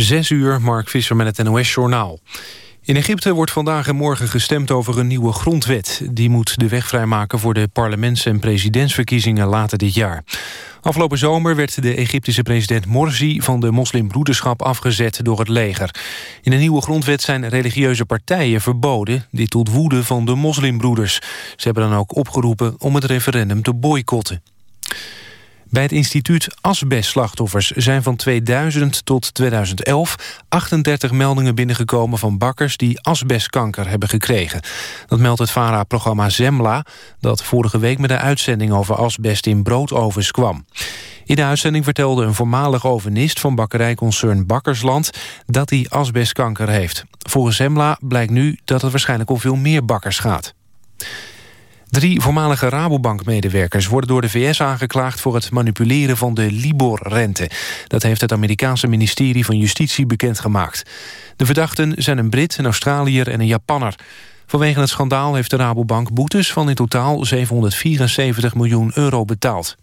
Zes uur, Mark Visser met het NOS-journaal. In Egypte wordt vandaag en morgen gestemd over een nieuwe grondwet. Die moet de weg vrijmaken voor de parlements- en presidentsverkiezingen later dit jaar. Afgelopen zomer werd de Egyptische president Morsi van de moslimbroederschap afgezet door het leger. In de nieuwe grondwet zijn religieuze partijen verboden, dit tot woede van de moslimbroeders. Ze hebben dan ook opgeroepen om het referendum te boycotten. Bij het instituut Asbestslachtoffers zijn van 2000 tot 2011 38 meldingen binnengekomen van bakkers die asbestkanker hebben gekregen. Dat meldt het VARA-programma Zemla, dat vorige week met een uitzending over asbest in broodovens kwam. In de uitzending vertelde een voormalig ovenist van bakkerijconcern Bakkersland dat hij asbestkanker heeft. Volgens Zemla blijkt nu dat het waarschijnlijk om veel meer bakkers gaat. Drie voormalige Rabobank-medewerkers worden door de VS aangeklaagd... voor het manipuleren van de Libor-rente. Dat heeft het Amerikaanse ministerie van Justitie bekendgemaakt. De verdachten zijn een Brit, een Australiër en een Japanner. Vanwege het schandaal heeft de Rabobank boetes van in totaal 774 miljoen euro betaald.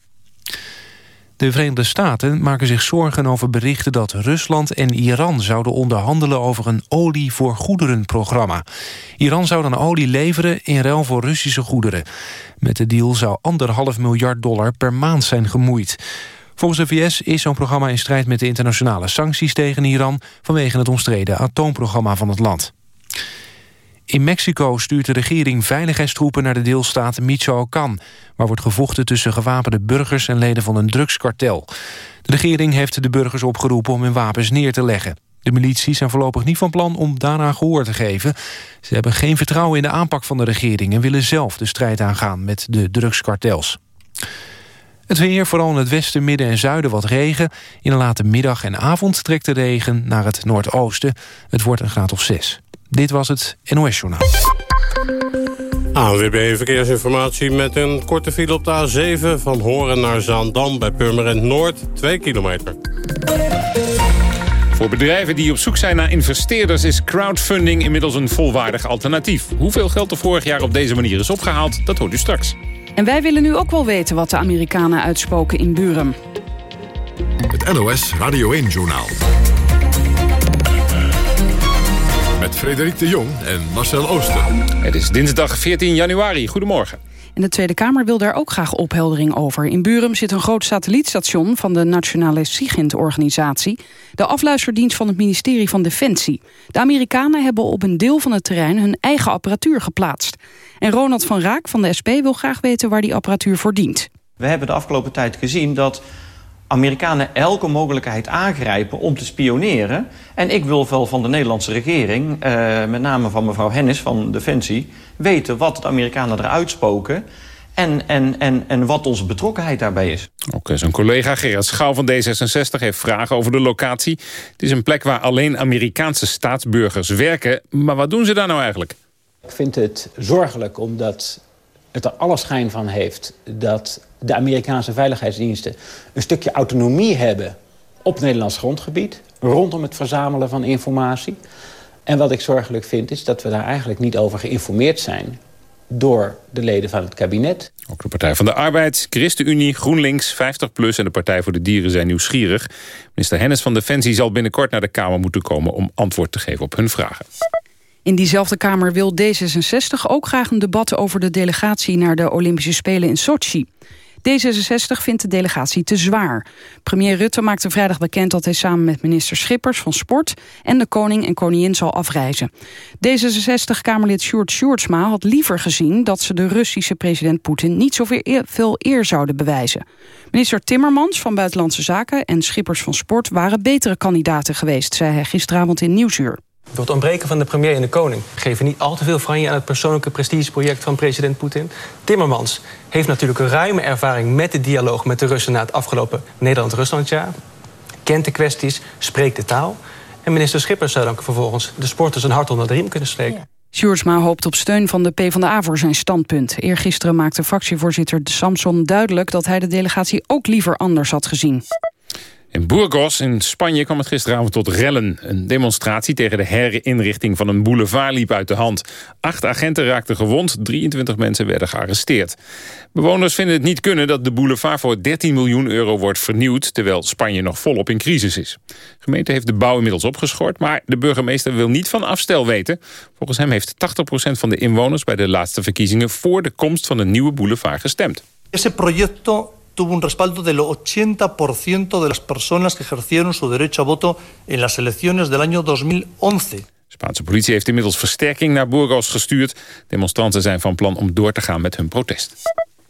De Verenigde Staten maken zich zorgen over berichten dat Rusland en Iran zouden onderhandelen over een olie voor goederen programma. Iran zou dan olie leveren in ruil voor Russische goederen. Met de deal zou anderhalf miljard dollar per maand zijn gemoeid. Volgens de VS is zo'n programma in strijd met de internationale sancties tegen Iran vanwege het omstreden atoomprogramma van het land. In Mexico stuurt de regering veiligheidstroepen naar de deelstaat Michoacán... waar wordt gevochten tussen gewapende burgers en leden van een drugskartel. De regering heeft de burgers opgeroepen om hun wapens neer te leggen. De milities zijn voorlopig niet van plan om daaraan gehoor te geven. Ze hebben geen vertrouwen in de aanpak van de regering... en willen zelf de strijd aangaan met de drugskartels. Het weer, vooral in het westen, midden en zuiden wat regen. In de late middag en avond trekt de regen naar het noordoosten. Het wordt een graad of zes. Dit was het NOS Journaal. ANWB Verkeersinformatie met een korte file op de A7... van Horen naar Zaandam bij Purmerend Noord, 2 kilometer. Voor bedrijven die op zoek zijn naar investeerders... is crowdfunding inmiddels een volwaardig alternatief. Hoeveel geld er vorig jaar op deze manier is opgehaald, dat hoort u straks. En wij willen nu ook wel weten wat de Amerikanen uitspoken in Buren. Het NOS Radio 1-journaal. Met Frederik de Jong en Marcel Ooster. Het is dinsdag 14 januari. Goedemorgen. En de Tweede Kamer wil daar ook graag opheldering over. In Burum zit een groot satellietstation van de Nationale SIGINT-organisatie... de afluisterdienst van het ministerie van Defensie. De Amerikanen hebben op een deel van het terrein hun eigen apparatuur geplaatst. En Ronald van Raak van de SP wil graag weten waar die apparatuur voor dient. We hebben de afgelopen tijd gezien dat Amerikanen elke mogelijkheid aangrijpen om te spioneren. En ik wil wel van de Nederlandse regering, eh, met name van mevrouw Hennis van Defensie... weten wat de Amerikanen eruit spoken en, en, en, en wat onze betrokkenheid daarbij is. Ook zijn collega Gerard Schouw van D66 heeft vragen over de locatie. Het is een plek waar alleen Amerikaanse staatsburgers werken. Maar wat doen ze daar nou eigenlijk? Ik vind het zorgelijk omdat het er alle schijn van heeft... dat de Amerikaanse veiligheidsdiensten een stukje autonomie hebben... op Nederlands grondgebied, rondom het verzamelen van informatie. En wat ik zorgelijk vind is dat we daar eigenlijk niet over geïnformeerd zijn door de leden van het kabinet. Ook de Partij van de Arbeid, ChristenUnie, GroenLinks, 50PLUS... en de Partij voor de Dieren zijn nieuwsgierig. Minister Hennis van Defensie zal binnenkort naar de Kamer moeten komen... om antwoord te geven op hun vragen. In diezelfde Kamer wil D66 ook graag een debat over de delegatie naar de Olympische Spelen in Sochi. D66 vindt de delegatie te zwaar. Premier Rutte maakte vrijdag bekend dat hij samen met minister Schippers van Sport en de koning en koningin zal afreizen. D66-Kamerlid Sjoerd Sjoerdsma had liever gezien dat ze de Russische president Poetin niet zoveel eer zouden bewijzen. Minister Timmermans van Buitenlandse Zaken en Schippers van Sport waren betere kandidaten geweest, zei hij gisteravond in Nieuwsuur. Door het ontbreken van de premier en de koning geven niet al te veel franje aan het persoonlijke prestigeproject van president Poetin. Timmermans heeft natuurlijk een ruime ervaring met de dialoog met de Russen na het afgelopen Nederland-Ruslandjaar. Kent de kwesties, spreekt de taal. En minister Schippers zou dan vervolgens de sporters een hart onder de riem kunnen steken. Sjoerdsma hoopt op steun van de PvdA voor zijn standpunt. Eergisteren maakte fractievoorzitter Samson duidelijk... dat hij de delegatie ook liever anders had gezien. In Burgos in Spanje kwam het gisteravond tot rellen. Een demonstratie tegen de herinrichting van een boulevard liep uit de hand. Acht agenten raakten gewond, 23 mensen werden gearresteerd. Bewoners vinden het niet kunnen dat de boulevard voor 13 miljoen euro wordt vernieuwd... terwijl Spanje nog volop in crisis is. De gemeente heeft de bouw inmiddels opgeschort... maar de burgemeester wil niet van afstel weten. Volgens hem heeft 80% van de inwoners bij de laatste verkiezingen... voor de komst van een nieuwe boulevard gestemd. Tuvo un respaldo del 80% de las personas que ejercieron su derecho a voto en las elecciones del año 2011. De Spaanse politie heeft inmiddels versterking naar Burgos gestuurd. Demonstranten zijn van plan om door te gaan met hun protest.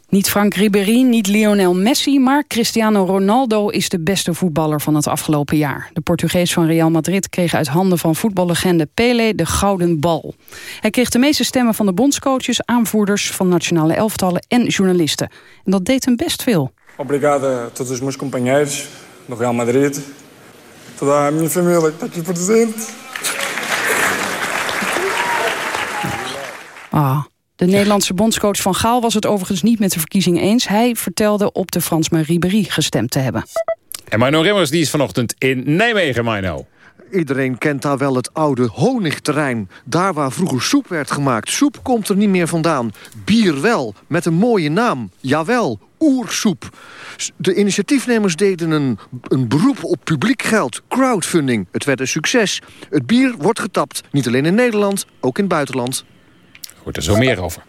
Niet Frank Ribéry, niet Lionel Messi, maar Cristiano Ronaldo is de beste voetballer van het afgelopen jaar. De Portugees van Real Madrid kreeg uit handen van voetballegende Pelé de gouden bal. Hij kreeg de meeste stemmen van de bondscoaches, aanvoerders van nationale elftallen en journalisten. En dat deed hem best veel. Obrigado a todos os meus companheiros do Real Madrid, toda a minha família que está aqui presente. Ah. De Nederlandse bondscoach Van Gaal was het overigens niet met de verkiezing eens. Hij vertelde op de Fransman Ribéry gestemd te hebben. En Mino Rimmers die is vanochtend in Nijmegen, Mino. Iedereen kent daar wel het oude honigterrein. Daar waar vroeger soep werd gemaakt. Soep komt er niet meer vandaan. Bier wel, met een mooie naam. Jawel, oersoep. De initiatiefnemers deden een, een beroep op publiek geld. Crowdfunding. Het werd een succes. Het bier wordt getapt. Niet alleen in Nederland, ook in het buitenland. Hoort er zo meer over.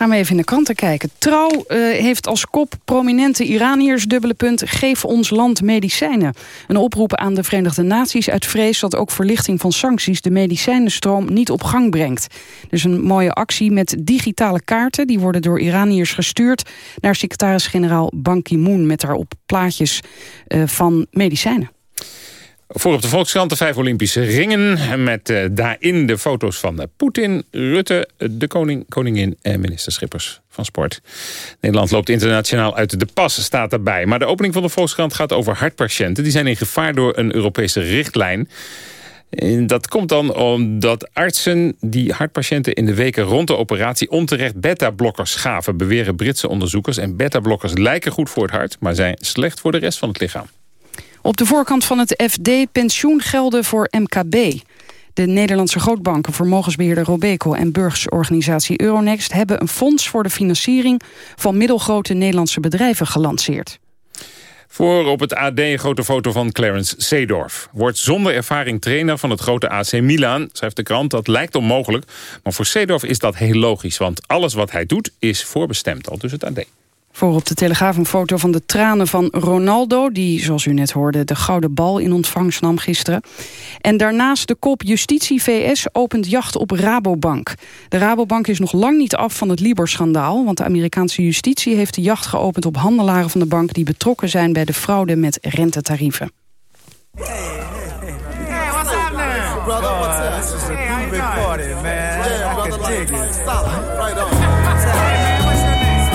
Gaan we even in de kranten kijken. Trouw uh, heeft als kop prominente Iraniërs dubbele punt... geef ons land medicijnen. Een oproep aan de Verenigde Naties uit vrees... dat ook verlichting van sancties de medicijnenstroom niet op gang brengt. Dus een mooie actie met digitale kaarten. Die worden door Iraniërs gestuurd naar secretaris-generaal Ban Ki-moon... met daarop plaatjes uh, van medicijnen. Voor op de Volkskrant de vijf Olympische ringen. Met uh, daarin de foto's van uh, Poetin, Rutte, de koning, koningin en minister Schippers van Sport. Nederland loopt internationaal uit de pas, staat erbij. Maar de opening van de Volkskrant gaat over hartpatiënten. Die zijn in gevaar door een Europese richtlijn. En dat komt dan omdat artsen die hartpatiënten in de weken rond de operatie onterecht beta-blokkers gaven, beweren Britse onderzoekers. En beta-blokkers lijken goed voor het hart, maar zijn slecht voor de rest van het lichaam. Op de voorkant van het FD pensioengelden voor MKB. De Nederlandse grootbanken, vermogensbeheerder Robeco en burgersorganisatie Euronext hebben een fonds voor de financiering van middelgrote Nederlandse bedrijven gelanceerd. Voor op het AD een grote foto van Clarence Seedorf. Wordt zonder ervaring trainer van het grote AC Milan, schrijft de krant. Dat lijkt onmogelijk, maar voor Seedorf is dat heel logisch. Want alles wat hij doet is voorbestemd, al dus het AD. Voor op de Telegraaf een foto van de tranen van Ronaldo... die, zoals u net hoorde, de gouden bal in ontvangst nam gisteren. En daarnaast de kop Justitie VS opent jacht op Rabobank. De Rabobank is nog lang niet af van het Libor-schandaal... want de Amerikaanse justitie heeft de jacht geopend op handelaren van de bank... die betrokken zijn bij de fraude met rentetarieven. Hey, hey, hey. hey what's happening? Brother, what's up? This is a big party, man. Yeah, brother, like, right on.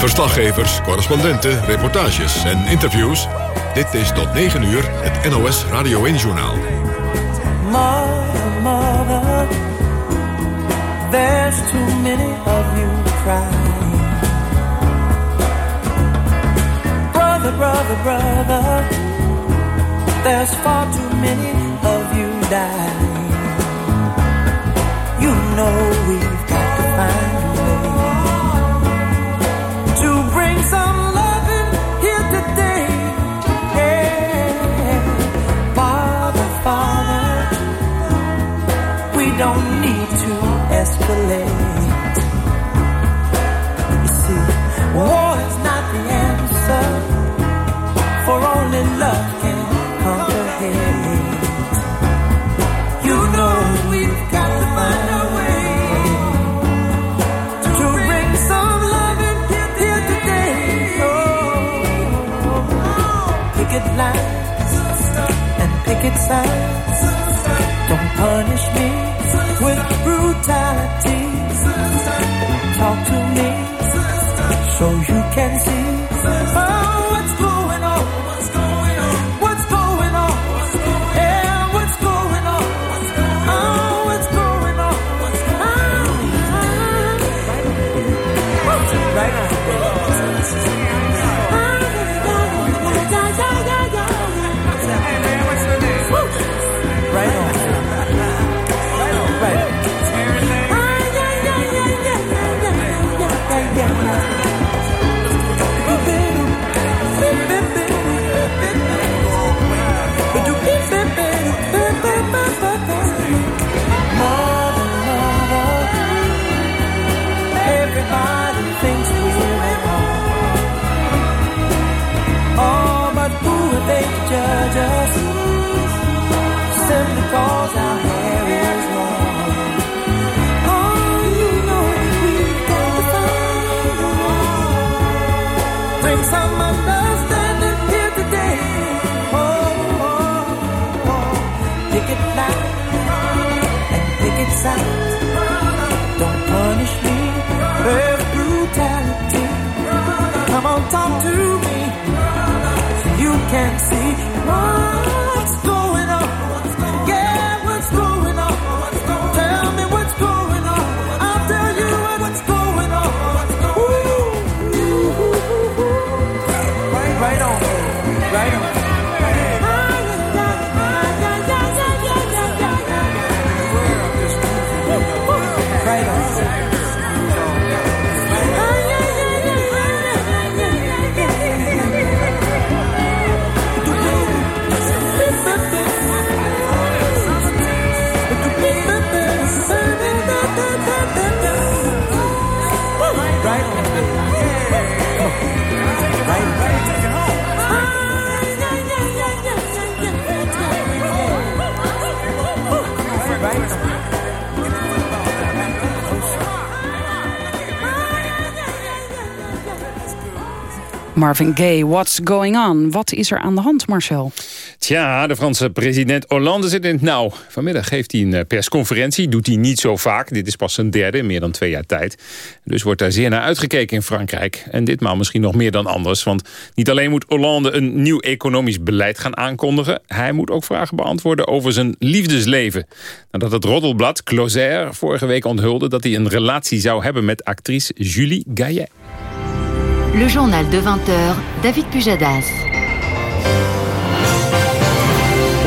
Verslaggevers, correspondenten, reportages en interviews. Dit is tot 9 uur het NOS Radio 1-journaal. Mother, mother, there's too many of you crying. Brother, brother, brother, there's far too many of you dying. You know we've got to find don't need to escalate. You see, war is not the answer, for only love can conquer hate. You know we've got to find a way to bring some love in here today. Oh, picket lines and picket signs don't punish me Talk to me. So you can see can't see. More Marvin Gaye, what's going on? Wat is er aan de hand, Marcel? Tja, de Franse president Hollande zit in het nauw. Vanmiddag geeft hij een eh, persconferentie. Doet hij niet zo vaak. Dit is pas zijn derde in meer dan twee jaar tijd. Dus wordt daar zeer naar uitgekeken in Frankrijk. En ditmaal misschien nog meer dan anders. Want niet alleen moet Hollande een nieuw economisch beleid gaan aankondigen. Hij moet ook vragen beantwoorden over zijn liefdesleven. Nadat het roddelblad Closer vorige week onthulde... dat hij een relatie zou hebben met actrice Julie Gaillet. Le journal de 20h, David Pujadas.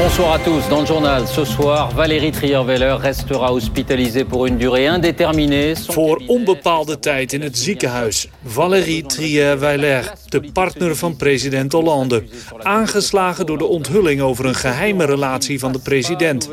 Bonsoir à tous. Dans le journal ce soir, Valérie Trierweiler restera hospitalisée pour une durée indéterminée. Son Voor onbepaalde tijd in het ziekenhuis. Valérie Trierweiler, de partner van president Hollande. Aangeslagen door de onthulling over een geheime relatie van de president.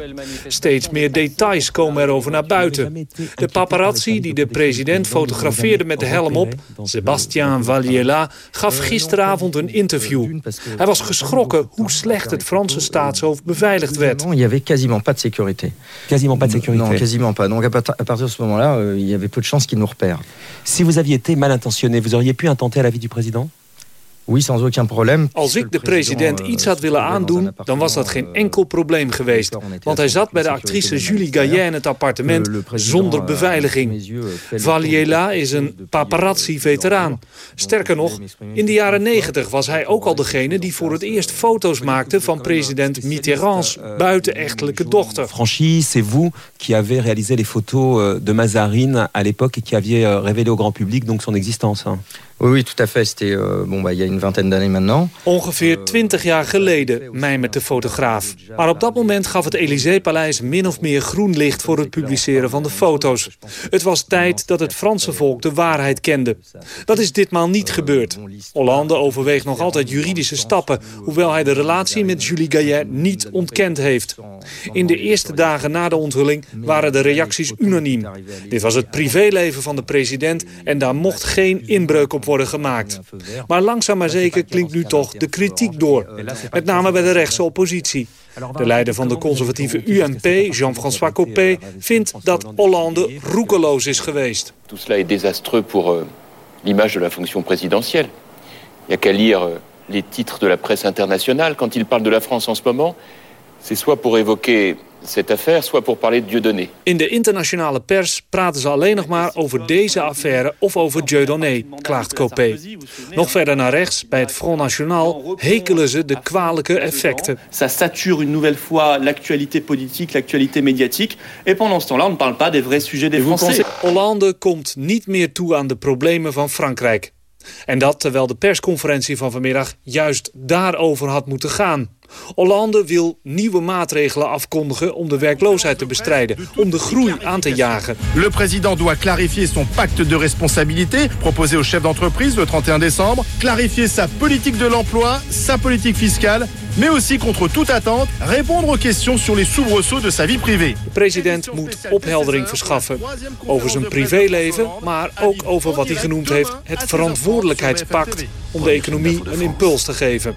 Steeds meer details komen erover naar buiten. De paparazzi die de president fotografeerde met de helm op, Sébastien Valliela, gaf gisteravond een interview. Hij was geschrokken hoe slecht het Franse staatshoofd beveiligd werd. Il y avait quasiment pas de sécurité. Quasiment pas de sécurité. Non, quasiment pas. Donc à partir de ce moment-là, euh, il y avait peu de chances qu'il nous repère. Si vous aviez été mal intentionné, vous auriez pu intenter à la vie du président? Oui, sans aucun problème. Als ik de president iets had willen aandoen, dan was dat geen enkel probleem geweest. Want hij zat bij de actrice Julie Gaillet in het appartement zonder beveiliging. Valiela is een paparazzi-veteraan. Sterker nog, in de jaren negentig was hij ook al degene die voor het eerst foto's maakte van president Mitterrand's buitenechtelijke dochter. Franchi, c'est vous qui avez réalisé les photos euh, de Mazarine à l'époque et qui aviez euh, révélé au grand public donc son existence. Oui, oui, tout à fait. C'était euh, bon, bah, il y a une vingtaine d'années maintenant. Ongeveer twintig jaar geleden, mijmert de fotograaf. Maar op dat moment gaf het Élysée-paleis min of meer groen licht voor het publiceren van de foto's. Het was tijd dat het Franse volk de waarheid kende. Dat is ditmaal niet gebeurd. Hollande overweegt nog altijd juridische stappen, hoewel hij de relatie met Julie Gaillet niet ontkend heeft. In de eerste dagen na de onthulling waren de reacties unaniem. Dit was het privéleven van de president en daar mocht geen inbreuk op worden gemaakt. Maar langzaam maar zeker klinkt nu toch de kritiek door. Met name bij de rechtse oppositie. De leider van de conservatieve UMP, Jean-François Copé, vindt dat Hollande roekeloos is geweest. Tout cela est désastreux pour euh, l'image de la fonction présidentielle. Il n'y a qu'à lire euh, les titres de la presse internationale. Quand il parle de la France en ce moment, c'est soit pour évoquer cette affaire, soit pour parler de Dieudonné. In de internationale pers praten ze alleen nog maar over deze affaire of over Dieudonné, klaagt Copé. Nog verder naar rechts, bij het Front National, hekelen ze de kwalijke effecten. Ça sature une nouvelle fois l'actualité politique, l'actualité médiatique. Et pendant ce temps-là, on ne parle pas des vrais sujets des Français. Hollande komt niet meer toe aan de problemen van Frankrijk. En dat terwijl de persconferentie van vanmiddag juist daarover had moeten gaan. Hollande wil nieuwe maatregelen afkondigen om de werkloosheid te bestrijden, om de groei aan te jagen. Le président doit clarifier son pacte de responsabilité proposé aux chefs d'entreprise le 31 décembre, clarifier sa politique de l'emploi, sa politique fiscale, mais aussi contre toute attente, répondre aux questions sur les soubresauts de sa vie privée. De president moet opheldering verschaffen over zijn privéleven, maar ook over wat hij genoemd heeft het verantwoordelijkheidspact om de economie een impuls te geven.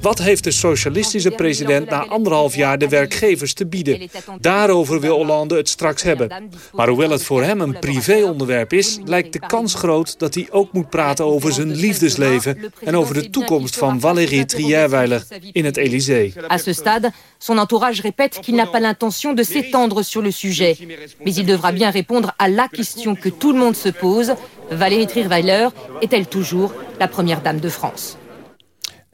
Wat heeft de socialistische president na anderhalf jaar de werkgevers te bieden? Daarover wil Hollande het straks hebben. Maar hoewel het voor hem een privéonderwerp is... lijkt de kans groot dat hij ook moet praten over zijn liefdesleven... en over de toekomst van Valérie Trierweiler in het Élysée. À ce stade, son entourage répète qu'il n'a pas l'intention de s'étendre sur le sujet. Mais il devra bien répondre à la question que tout le monde se pose. Valérie Trierweiler est-elle toujours la première dame de France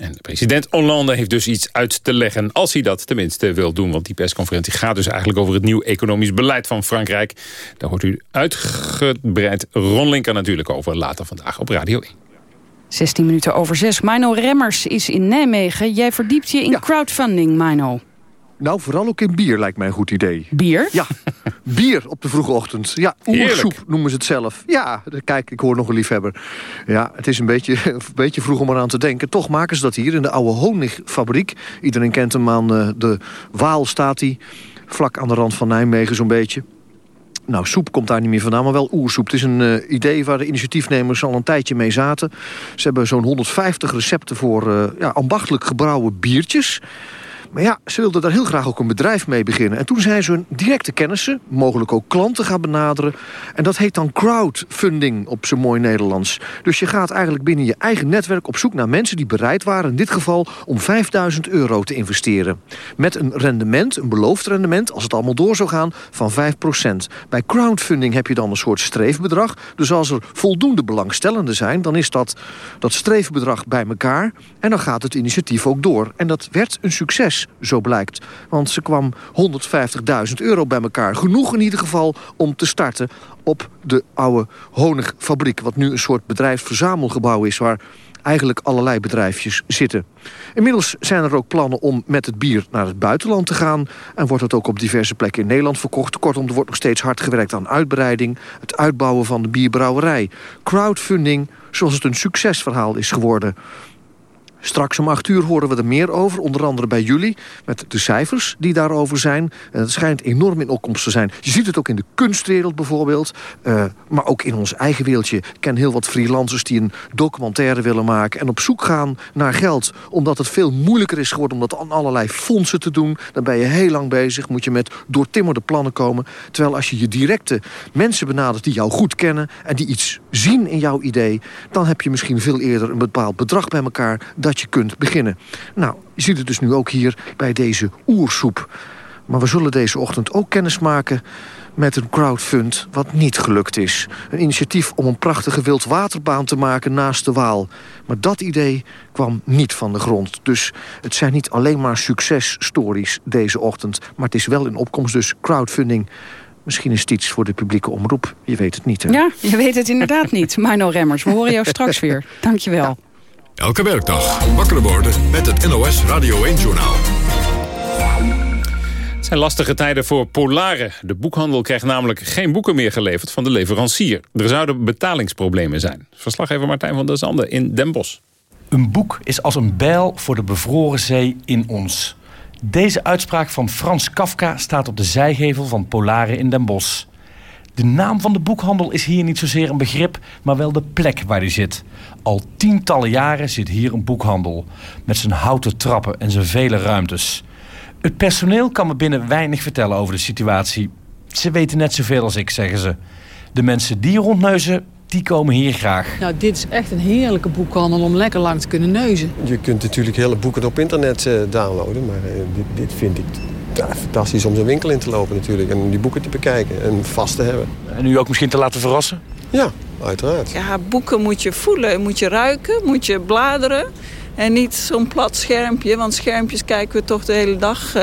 En de president Hollande heeft dus iets uit te leggen... als hij dat tenminste wil doen. Want die persconferentie gaat dus eigenlijk over het nieuw economisch beleid van Frankrijk. Daar hoort u uitgebreid Ron Linker natuurlijk over later vandaag op Radio 1. 16 minuten over 6. Mino Remmers is in Nijmegen. Jij verdiept je in crowdfunding, Mino. Nou, vooral ook in bier lijkt mij een goed idee. Bier? Ja, bier op de vroege ochtend. Ja, oersoep noemen ze het zelf. Ja, kijk, ik hoor nog een liefhebber. Ja, het is een beetje, een beetje vroeg om eraan te denken. Toch maken ze dat hier in de oude honigfabriek. Iedereen kent hem aan eh, de Waal staat hij. Vlak aan de rand van Nijmegen zo'n beetje. Nou, soep komt daar niet meer vandaan, maar wel oersoep. Het is een uh, idee waar de initiatiefnemers al een tijdje mee zaten. Ze hebben zo'n 150 recepten voor uh, ja, ambachtelijk gebrouwen biertjes... Maar ja, ze wilden daar heel graag ook een bedrijf mee beginnen. En toen zijn ze hun directe kennissen, mogelijk ook klanten gaan benaderen. En dat heet dan crowdfunding op zijn mooi Nederlands. Dus je gaat eigenlijk binnen je eigen netwerk op zoek naar mensen die bereid waren... in dit geval om 5000 euro te investeren. Met een rendement, een beloofd rendement, als het allemaal door zou gaan, van 5% Bij crowdfunding heb je dan een soort streefbedrag. Dus als er voldoende belangstellenden zijn, dan is dat, dat streefbedrag bij elkaar... en dan gaat het initiatief ook door. En dat werd een succes zo blijkt. Want ze kwam 150.000 euro bij elkaar. Genoeg in ieder geval om te starten op de oude honigfabriek... wat nu een soort bedrijfsverzamelgebouw is... waar eigenlijk allerlei bedrijfjes zitten. Inmiddels zijn er ook plannen om met het bier naar het buitenland te gaan... en wordt het ook op diverse plekken in Nederland verkocht. Kortom, er wordt nog steeds hard gewerkt aan uitbreiding... het uitbouwen van de bierbrouwerij. Crowdfunding, zoals het een succesverhaal is geworden... Straks om acht uur horen we er meer over, onder andere bij jullie... met de cijfers die daarover zijn. En het schijnt enorm in opkomst te zijn. Je ziet het ook in de kunstwereld bijvoorbeeld. Uh, maar ook in ons eigen wereldje. Ik ken heel wat freelancers die een documentaire willen maken... en op zoek gaan naar geld. Omdat het veel moeilijker is geworden om dat aan allerlei fondsen te doen. Dan ben je heel lang bezig, moet je met doortimmerde plannen komen. Terwijl als je je directe mensen benadert die jou goed kennen... en die iets zien in jouw idee... dan heb je misschien veel eerder een bepaald bedrag bij elkaar... je kunt beginnen. Nou, je ziet het dus nu ook hier bij deze oersoep. Maar we zullen deze ochtend ook kennis maken met een crowdfund wat niet gelukt is. Een initiatief om een prachtige wildwaterbaan te maken naast de Waal. Maar dat idee kwam niet van de grond. Dus het zijn niet alleen maar successtories deze ochtend... maar het is wel in opkomst, dus crowdfunding... Misschien is het iets voor de publieke omroep. Je weet het niet, hè? Ja, je weet het inderdaad niet. Marno Remmers, we horen jou straks weer. Dankjewel. Ja. Elke werkdag wakker worden met het NOS Radio 1-journaal. Het zijn lastige tijden voor Polaren. De boekhandel krijgt namelijk geen boeken meer geleverd van de leverancier. Er zouden betalingsproblemen zijn. Verslaggever Martijn van der Zanden in Den Bosch. Een boek is als een bijl voor de bevroren zee in ons. Deze uitspraak van Frans Kafka staat op de zijgevel van Polaren in Den Bosch. De naam van de boekhandel is hier niet zozeer een begrip, maar wel de plek waar die zit. Al tientallen jaren zit hier een boekhandel. Met zijn houten trappen en zijn vele ruimtes. Het personeel kan me binnen weinig vertellen over de situatie. Ze weten net zoveel als ik, zeggen ze. De mensen die rondneuzen, die komen hier graag. Nou, dit is echt een heerlijke boekhandel om lekker lang te kunnen neuzen. Je kunt natuurlijk hele boeken op internet uh, downloaden, maar uh, dit, dit, vind ik ja, fantastisch om zo'n winkel in te lopen natuurlijk. En om die boeken te bekijken en vast te hebben. En u ook misschien te laten verrassen? Ja, uiteraard. Ja, boeken moet je voelen, moet je ruiken, moet je bladeren. En niet zo'n plat schermpje, want schermpjes kijken we toch de hele dag uh,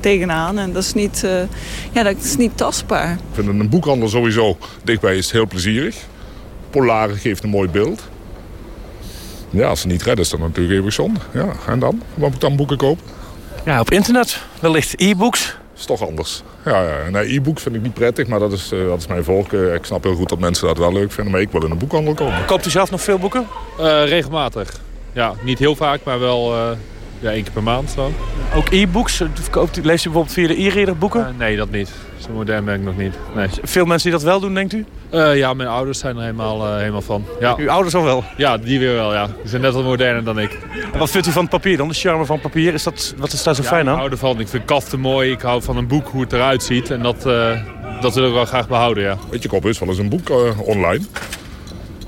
tegenaan. En dat is, niet, uh, ja, dat is niet tastbaar. Ik vind een boekhandel sowieso dichtbij is heel plezierig. Polaren geeft een mooi beeld. Ja, als ze niet redden is dat natuurlijk even zonde. Ja, en dan? Waar moet ik dan boeken kopen? Ja, op internet. Wellicht e-books. Is toch anders. Ja, ja. Nee, e-books vind ik niet prettig, maar dat is, uh, dat is mijn voorkeur. Ik snap heel goed dat mensen dat wel leuk vinden, maar ik wil in een boekhandel komen. Koopt u zelf nog veel boeken? Uh, regelmatig. Ja, niet heel vaak, maar wel ja, één keer per maand zo. Ook e-books? Leest u bijvoorbeeld via de e-reader boeken? nee, dat niet. Zo modern ben ik nog niet. Nee. Veel mensen die dat wel doen, denkt u? Uh, ja, mijn ouders zijn er helemaal, uh, helemaal van. Ja. Uw ouders al wel? Ja, die weer wel, ja. Die zijn net wat moderner dan ik. En wat vindt u van het papier dan? De charme van papier, is dat, wat is daar zo ja, fijn aan? Ik hou ervan. Ik vind kaften mooi. Ik hou van een boek, hoe het eruit ziet. En dat, uh, dat wil ik wel graag behouden, ja. Weet je, ik best wel eens een boek online.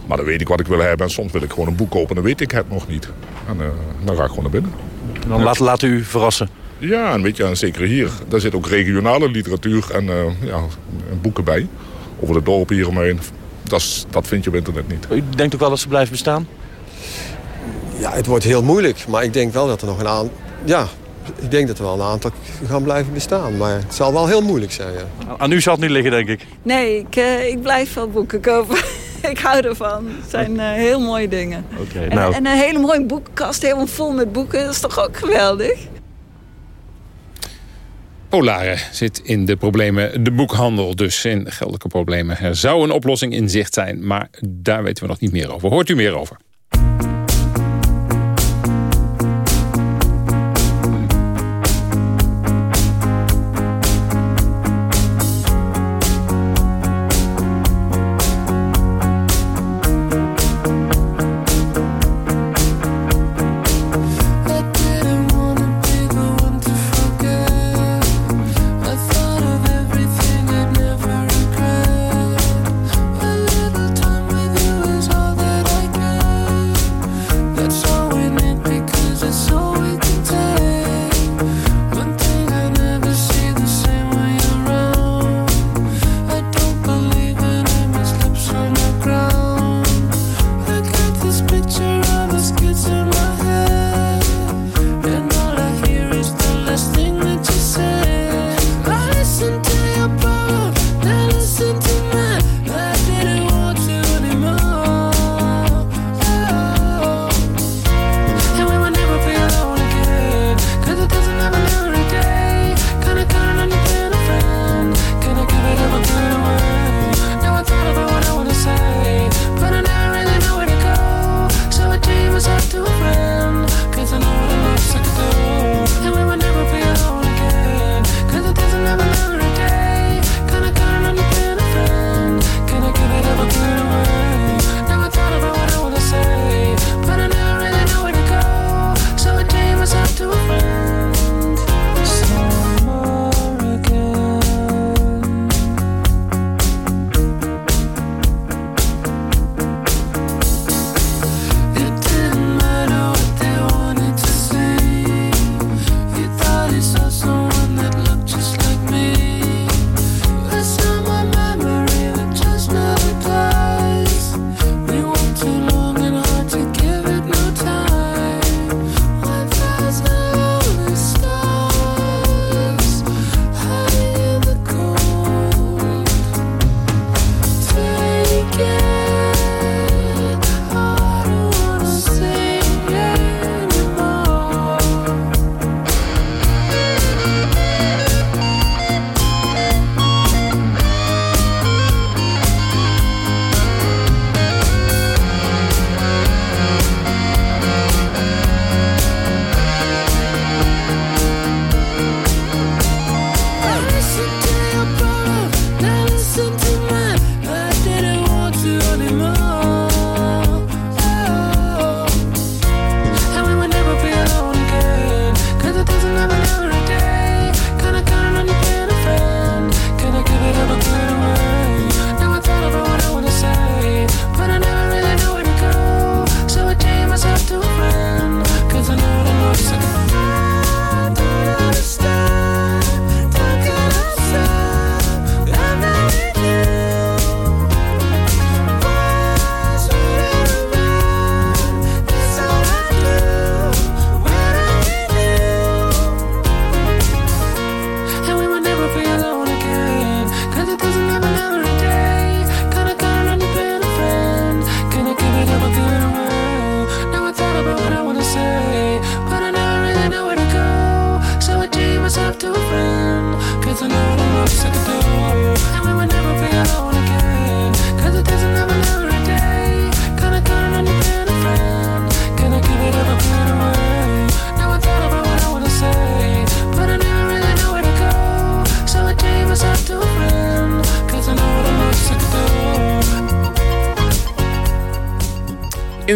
Maar dan weet ik wat ik wil hebben. En soms wil ik gewoon een boek kopen en dan weet ik het nog niet. En dan ga ik gewoon naar binnen. En dan laat, laat u verrassen? Ja, en weet je, en zeker hier. Daar zit ook regionale literatuur en uh, ja, boeken bij. Over de dorpen hieromheen. Dat, dat vind je op internet niet. U denkt ook wel dat ze blijven bestaan? Ja, het wordt heel moeilijk. Maar ik denk wel dat er nog een aantal... Ja, ik denk dat er wel een aantal gaan blijven bestaan. Maar het zal wel heel moeilijk zijn, ja. Aan u zal het niet liggen, denk ik. Nee, ik, eh, ik blijf wel boeken kopen. ik hou ervan. Het zijn eh, heel mooie dingen. Oké, En, nou. en een hele mooie boekenkast, helemaal vol met boeken. Dat is toch ook geweldig? Polare zit in de problemen, de boekhandel dus in geldelijke problemen. Er zou een oplossing in zicht zijn, maar daar weten we nog niet meer over. Hoort u meer over?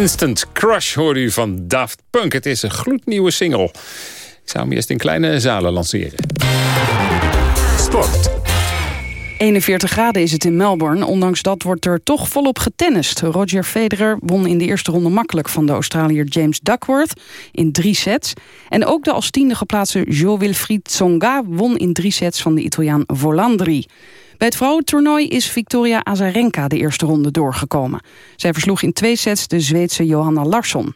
Instant Crush hoorde u van Daft Punk. Het is een gloednieuwe single. Ik zou hem eerst in kleine zalen lanceren. Sport. 41 graden is het in Melbourne. Ondanks dat wordt er toch volop getennist. Roger Federer won in de eerste ronde makkelijk van de Australiër James Duckworth in drie sets. En ook de als tiende geplaatste Jo-Wilfried Tsonga won in drie sets van de Italiaan Volandri. Bij het vrouwentoernooi is Victoria Azarenka de eerste ronde doorgekomen. Zij versloeg in twee sets de Zweedse Johanna Larsson.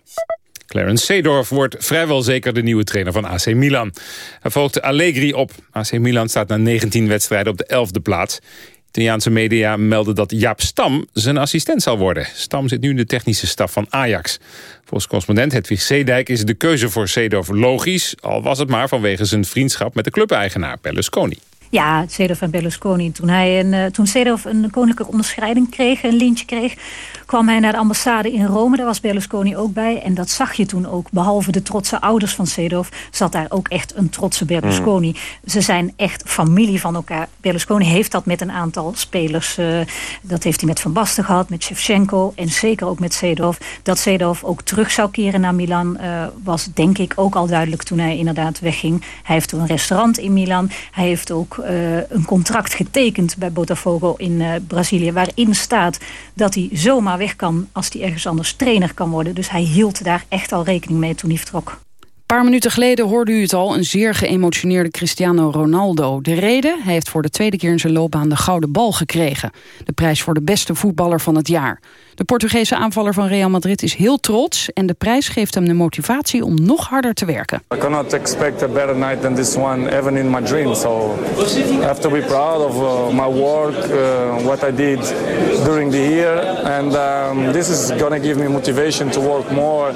Clarence Seedorf wordt vrijwel zeker de nieuwe trainer van AC Milan. Hij volgt Allegri op. AC Milan staat na 19 wedstrijden op de 11e plaats. Italiaanse media melden dat Jaap Stam zijn assistent zal worden. Stam zit nu in de technische staf van Ajax. Volgens correspondent Hedwig Zeedijk is de keuze voor Seedorf logisch... al was het maar vanwege zijn vriendschap met de clubeigenaar Berlusconi. Ja, Seedorf en Berlusconi. Toen, hij een, uh, toen Seedorf een koninklijke onderscheiding kreeg, een lintje kreeg... kwam hij naar de ambassade in Rome. Daar was Berlusconi ook bij. En dat zag je toen ook. Behalve de trotse ouders van Seedorf... zat daar ook echt een trotse Berlusconi. Mm. Ze zijn echt familie van elkaar. Berlusconi heeft dat met een aantal spelers. Uh, dat heeft hij met Van Basten gehad, met Shevchenko... en zeker ook met Seedorf. Dat Seedorf ook terug zou keren naar Milan... Uh, was denk ik ook al duidelijk toen hij inderdaad wegging. Hij heeft toen een restaurant in Milan. Hij heeft ook uh, een contract getekend bij Botafogo in Brazilië... waarin staat dat hij zomaar weg kan als hij ergens anders trainer kan worden. Dus hij hield daar echt al rekening mee toen hij vertrok. Een paar minuten geleden hoorde u het al, een zeer geëmotioneerde Cristiano Ronaldo. De reden? Hij heeft voor de tweede keer in zijn loopbaan de Gouden Bal gekregen. De prijs voor de beste voetballer van het jaar. De Portugese aanvaller van Real Madrid is heel trots... en de prijs geeft hem de motivatie om nog harder te werken. I cannot expect a better night than this one, even in my dream. So I have to be proud of uh, my work, uh, what I did during the year. And um, this is to give me motivation to work more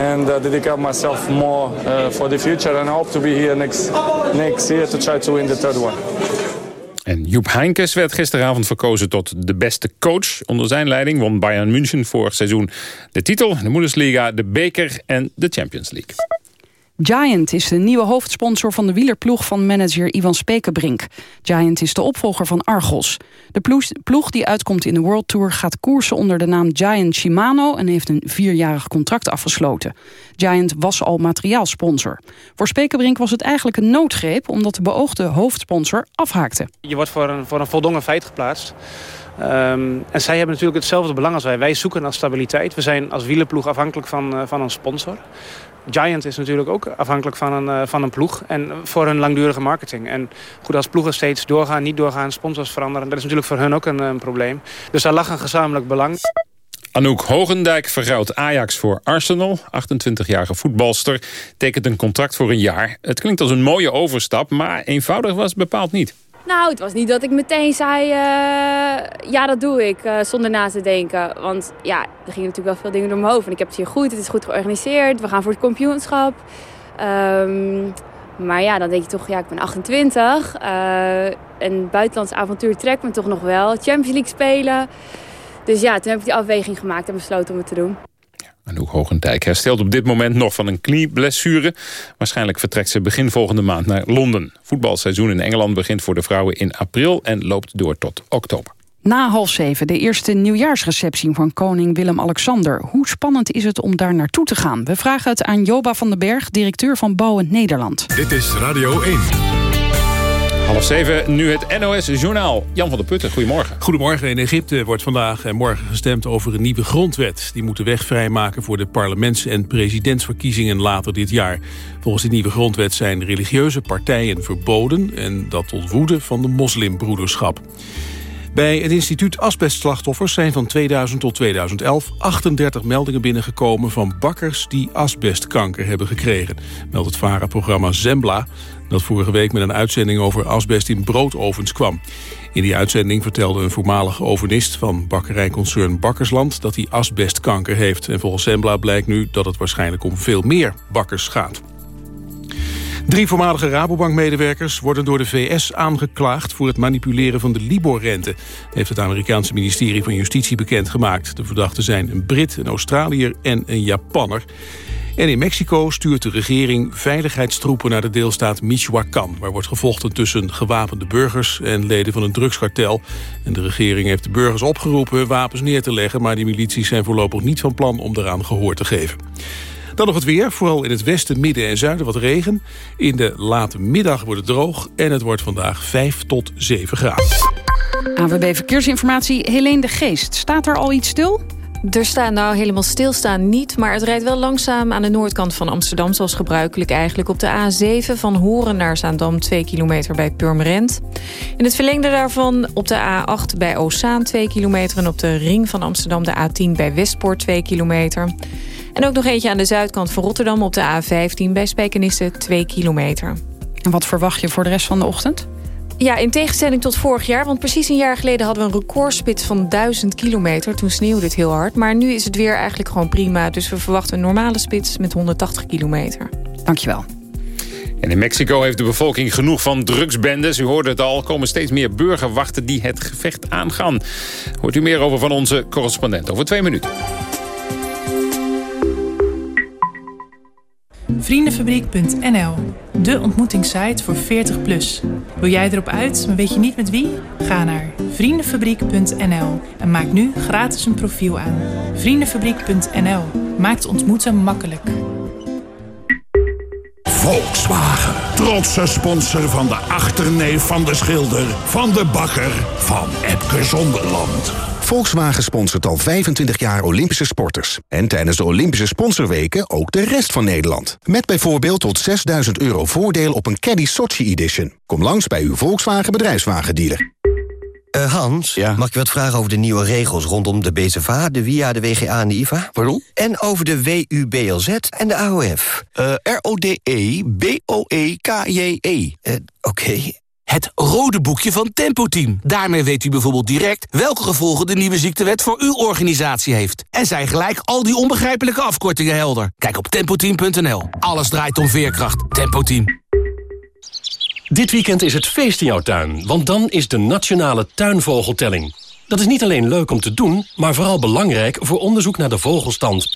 and uh, dedicate myself more uh, for the future. And I hope to be here next, next year to try to win the third one. En Joep Heinkes werd gisteravond verkozen tot de beste coach. Onder zijn leiding won Bayern München vorig seizoen de titel, de Bundesliga, de beker en de Champions League. Giant is de nieuwe hoofdsponsor van de wielerploeg van manager Ivan Spekerbrink. Giant is de opvolger van Argos. De ploeg, die uitkomt in de World Tour gaat koersen onder de naam Giant Shimano... en heeft een vierjarig contract afgesloten. Giant was al materiaalsponsor. Voor Spekerbrink was het eigenlijk een noodgreep... omdat de beoogde hoofdsponsor afhaakte. Je wordt voor een, voor een voldongen feit geplaatst. Um, en zij hebben natuurlijk hetzelfde belang als wij. Wij zoeken naar stabiliteit. We zijn als wielerploeg afhankelijk van, uh, van een sponsor. Giant is natuurlijk ook afhankelijk van een, uh, van een ploeg. En voor hun langdurige marketing. En goed, als ploegen steeds doorgaan, niet doorgaan, sponsors veranderen. Dat is natuurlijk voor hun ook een, een probleem. Dus daar lag een gezamenlijk belang. Anouk Hogendijk verruilt Ajax voor Arsenal. 28-jarige voetbalster tekent een contract voor een jaar. Het klinkt als een mooie overstap, maar eenvoudig was het bepaald niet. Nou, het was niet dat ik meteen zei, uh, ja dat doe ik, uh, zonder na te denken. Want ja, er gingen natuurlijk wel veel dingen door mijn hoofd. En ik heb het hier goed, het is goed georganiseerd, we gaan voor het kampioenschap. Um, maar ja, dan denk je toch, ja ik ben 28. Uh, een buitenlands avontuur trekt me toch nog wel. Champions League spelen. Dus ja, toen heb ik die afweging gemaakt en besloten om het te doen. Anouk Hogendijk herstelt op dit moment nog van een knieblessure. Waarschijnlijk vertrekt ze begin volgende maand naar Londen. Voetbalseizoen in Engeland begint voor de vrouwen in april... en loopt door tot oktober. Na half zeven de eerste nieuwjaarsreceptie van koning Willem-Alexander. Hoe spannend is het om daar naartoe te gaan? We vragen het aan Joba van den Berg, directeur van Bouwend Nederland. Dit is Radio 1. Half zeven, nu het NOS-journaal. Jan van der Putten, goedemorgen. Goedemorgen. In Egypte wordt vandaag en morgen gestemd over een nieuwe grondwet. Die moet de weg vrijmaken voor de parlements- en presidentsverkiezingen later dit jaar. Volgens de nieuwe grondwet zijn religieuze partijen verboden... en dat tot woede van de moslimbroederschap. Bij het instituut Asbestslachtoffers zijn van 2000 tot 2011 38 meldingen binnengekomen van bakkers die asbestkanker hebben gekregen. Meldt het VARA-programma Zembla, dat vorige week met een uitzending over asbest in broodovens kwam. In die uitzending vertelde een voormalige overnist van bakkerijconcern Bakkersland dat hij asbestkanker heeft. En volgens Zembla blijkt nu dat het waarschijnlijk om veel meer bakkers gaat. Drie voormalige Rabobank-medewerkers worden door de VS aangeklaagd... voor het manipuleren van de Libor-rente... heeft het Amerikaanse ministerie van Justitie bekendgemaakt. De verdachten zijn een Brit, een Australiër en een Japanner. En in Mexico stuurt de regering veiligheidstroepen naar de deelstaat Michoacán... waar wordt gevochten tussen gewapende burgers en leden van een drugskartel. En de regering heeft de burgers opgeroepen hun wapens neer te leggen... maar die milities zijn voorlopig niet van plan om daaraan gehoor te geven. Dan nog het weer, vooral in het westen, midden en zuiden wat regen. In de late middag wordt het droog en het wordt vandaag 5 tot 7 graden. AWB Verkeersinformatie, Helene de Geest. Staat er al iets stil? Er staan nou helemaal stilstaan niet, maar het rijdt wel langzaam aan de noordkant van Amsterdam, zoals gebruikelijk eigenlijk. Op de A7 van Horen naar Zaandam, 2 kilometer bij Purmerend. In het verlengde daarvan op de A8 bij Oostzaan, 2 kilometer. En op de ring van Amsterdam, de A10 bij Westpoort, 2 kilometer. En ook nog eentje aan de zuidkant van Rotterdam op de A15 bij Spijkenisse 2 kilometer. En wat verwacht je voor de rest van de ochtend? Ja, in tegenstelling tot vorig jaar. Want precies een jaar geleden hadden we een recordspits van 1000 kilometer. Toen sneeuwde het heel hard. Maar nu is het weer eigenlijk gewoon prima. Dus we verwachten een normale spits met 180 kilometer. Dankjewel. En in Mexico heeft de bevolking genoeg van drugsbendes. U hoorde het al, komen steeds meer burgerwachten die het gevecht aangaan. Hoort u meer over van onze correspondent over twee minuten. Vriendenfabriek.nl, de ontmoetingssite voor 40 plus. Wil jij erop uit, maar weet je niet met wie? Ga naar vriendenfabriek.nl en maak nu gratis een profiel aan. Vriendenfabriek.nl maakt ontmoeten makkelijk. Volkswagen. Trotse sponsor van de achterneef van de schilder, van de bakker, van Epke Zonderland. Volkswagen sponsort al 25 jaar Olympische sporters. En tijdens de Olympische sponsorweken ook de rest van Nederland. Met bijvoorbeeld tot 6000 euro voordeel op een Caddy Sochi Edition. Kom langs bij uw Volkswagen bedrijfswagendealer. Uh, Hans, mag ik wat vragen over de nieuwe regels rondom de BZVA, de WIA, de WGA en de IVA? Pardon? En over de WUBLZ en de AOF. Uh, R-O-D-E-B-O-E-K-J-E. Uh, Oké. Het rode boekje van Tempo Team. Daarmee weet u bijvoorbeeld direct welke gevolgen de nieuwe ziektewet voor uw organisatie heeft. En zijn gelijk al die onbegrijpelijke afkortingen helder. Kijk op tempoteam.nl. Alles draait om veerkracht. Tempo Team. Dit weekend is het feest in jouw tuin, want dan is de Nationale Tuinvogeltelling. Dat is niet alleen leuk om te doen, maar vooral belangrijk voor onderzoek naar de vogelstand.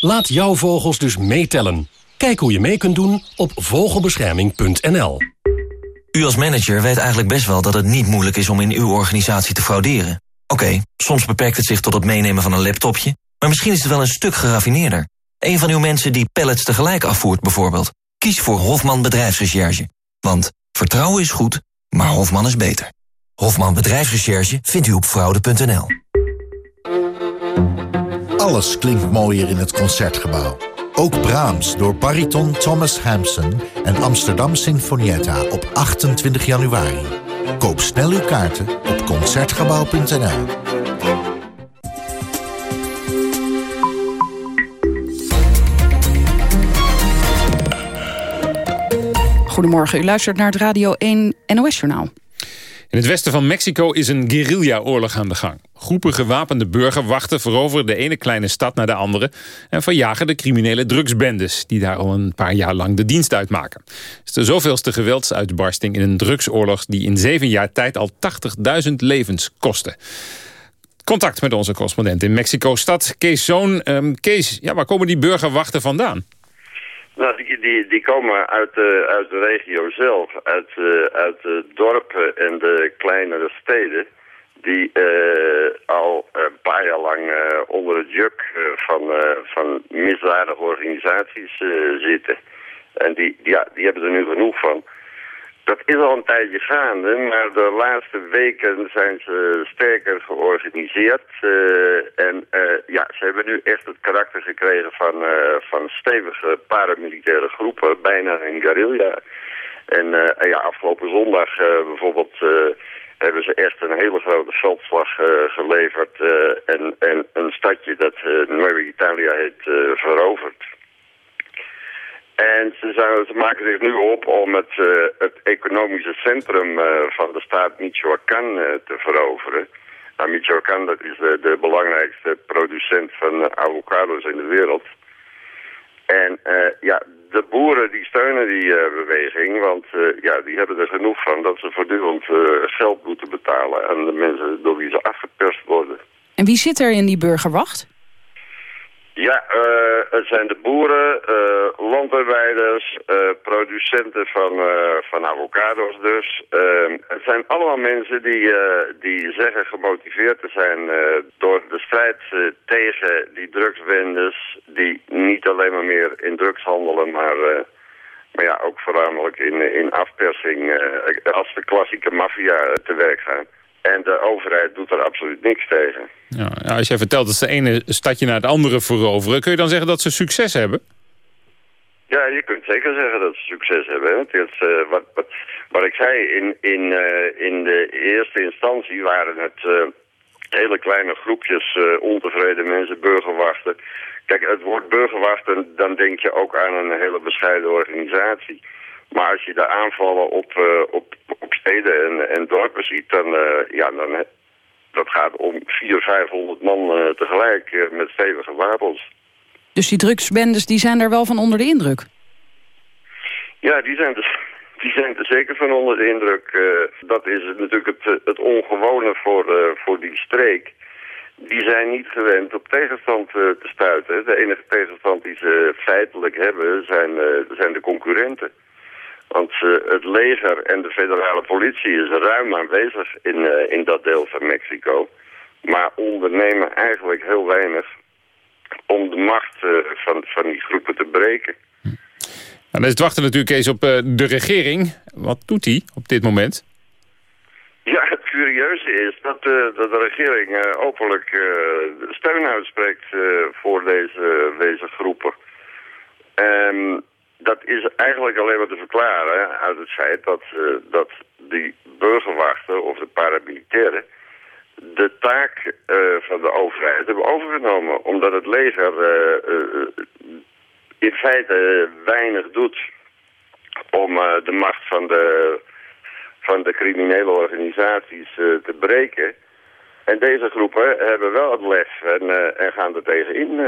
Laat jouw vogels dus meetellen. Kijk hoe je mee kunt doen op vogelbescherming.nl. U als manager weet eigenlijk best wel dat het niet moeilijk is om in uw organisatie te frauderen. Oké, soms beperkt het zich tot het meenemen van een laptopje, maar misschien is het wel een stuk geraffineerder. Een van uw mensen die pallets tegelijk afvoert bijvoorbeeld. Kies voor Hofman Bedrijfsrecherche. Want vertrouwen is goed, maar Hofman is beter. Hofman Bedrijfsrecherche vindt u op fraude.nl. Alles klinkt mooier in het Concertgebouw. Ook Brahms door bariton Thomas Hampson en Amsterdam Sinfonietta op 28 januari. Koop snel uw kaarten op Concertgebouw.nl. Goedemorgen, u luistert naar het Radio 1 NOS-journaal. In het westen van Mexico is een guerrilla-oorlog aan de gang. Groepen gewapende burgerwachten veroveren de ene kleine stad naar de andere... en verjagen de criminele drugsbendes... die daar al een paar jaar lang de dienst uitmaken. Het is de zoveelste geweldsuitbarsting in een drugsoorlog... die in zeven jaar tijd al 80.000 levens kostte. Contact met onze correspondent in Mexico-stad, Kees Zoon. Um, Kees, ja, waar komen die burgerwachten vandaan? Nou, die, die, die komen uit de, uit de regio zelf, uit, uh, uit de dorpen en de kleinere steden die uh, al een paar jaar lang uh, onder het juk van, van misdadige organisaties zitten. En die, ja, die hebben er nu genoeg van. Dat is al een tijdje gaande, maar de laatste weken zijn ze sterker georganiseerd. Uh, en uh, ja, ze hebben nu echt het karakter gekregen van, uh, van stevige paramilitaire groepen, bijna een guerrilla. En ja, afgelopen zondag bijvoorbeeld hebben ze echt een hele grote veldslag geleverd en, en een stadje dat Nueva Italia heet veroverd. En ze, maken zich nu op om het, uh, het economische centrum uh, van de staat Michoacán uh, te veroveren. Nou, Michoacán dat is de, de belangrijkste producent van avocados in de wereld. En ja, de boeren die steunen die beweging, want ja, die hebben er genoeg van dat ze voortdurend geld moeten betalen aan de mensen door wie ze afgeperst worden. En wie zit er in die burgerwacht? Ja, uh, het zijn de boeren, uh, landarbeiders, uh, producenten van, van avocados dus. Ehm, het zijn allemaal mensen die, die zeggen gemotiveerd te zijn door de strijd tegen die drugsbendes... die niet alleen maar meer in drugs handelen, maar, maar ja, ook voornamelijk in, in afpersing als de klassieke maffia te werk gaan. En de overheid doet er absoluut niks tegen. Ja, als jij vertelt dat ze de ene stadje naar het andere veroveren... kun je dan zeggen dat ze succes hebben? Ja, je kunt zeker zeggen dat ze succes hebben. Het is, uh, wat, wat, wat ik zei, in, in, uh, in de eerste instantie waren het uh, hele kleine groepjes ontevreden mensen, burgerwachten. Kijk, het woord burgerwachten, dan denk je ook aan een hele bescheiden organisatie. Maar als je de aanvallen op, op, op steden en, en dorpen ziet, dan, ja, dan dat gaat om 400, 500 man tegelijk met stevige wapens. Dus die drugsbendes die zijn er wel van onder de indruk? Ja, die zijn, dus, die zijn er zeker van onder de indruk. Uh, dat is natuurlijk het, het ongewone voor, uh, voor die streek. Die zijn niet gewend op tegenstand uh, te stuiten. De enige tegenstand die ze feitelijk hebben zijn, zijn de concurrenten. Want het leger en de federale politie is ruim aanwezig in, in dat deel van Mexico. Maar ondernemen eigenlijk heel weinig om de macht van, van die groepen te breken. En dan is het wachten natuurlijk eens op uh, de regering. Wat doet hij op dit moment? Ja, het curieuze is dat, uh, dat de regering uh, openlijk steun uitspreekt voor deze, deze groepen. Um, dat is eigenlijk alleen maar te verklaren uit het feit dat, dat die burgerwachten of de paramilitairen de taak van de overheid hebben overgenomen. Omdat het leger in feite weinig doet om de macht van de, van de criminele organisaties te breken. En deze groepen hebben wel het lef en gaan er tegenin.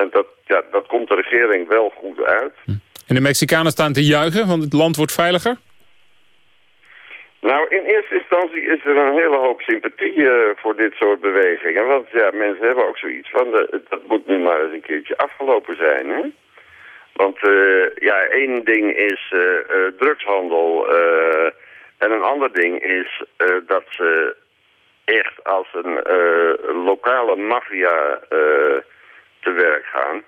En dat, ja, dat komt de regering wel goed uit. En de Mexicanen staan te juichen, want het land wordt veiliger? Nou, in eerste instantie is er een hele hoop sympathie uh, voor dit soort bewegingen. Want ja, mensen hebben ook zoiets van, de, dat moet nu maar eens een keertje afgelopen zijn, hè? Want uh, ja, één ding is uh, drugshandel en een ander ding is dat ze echt als een lokale maffia te werk gaan.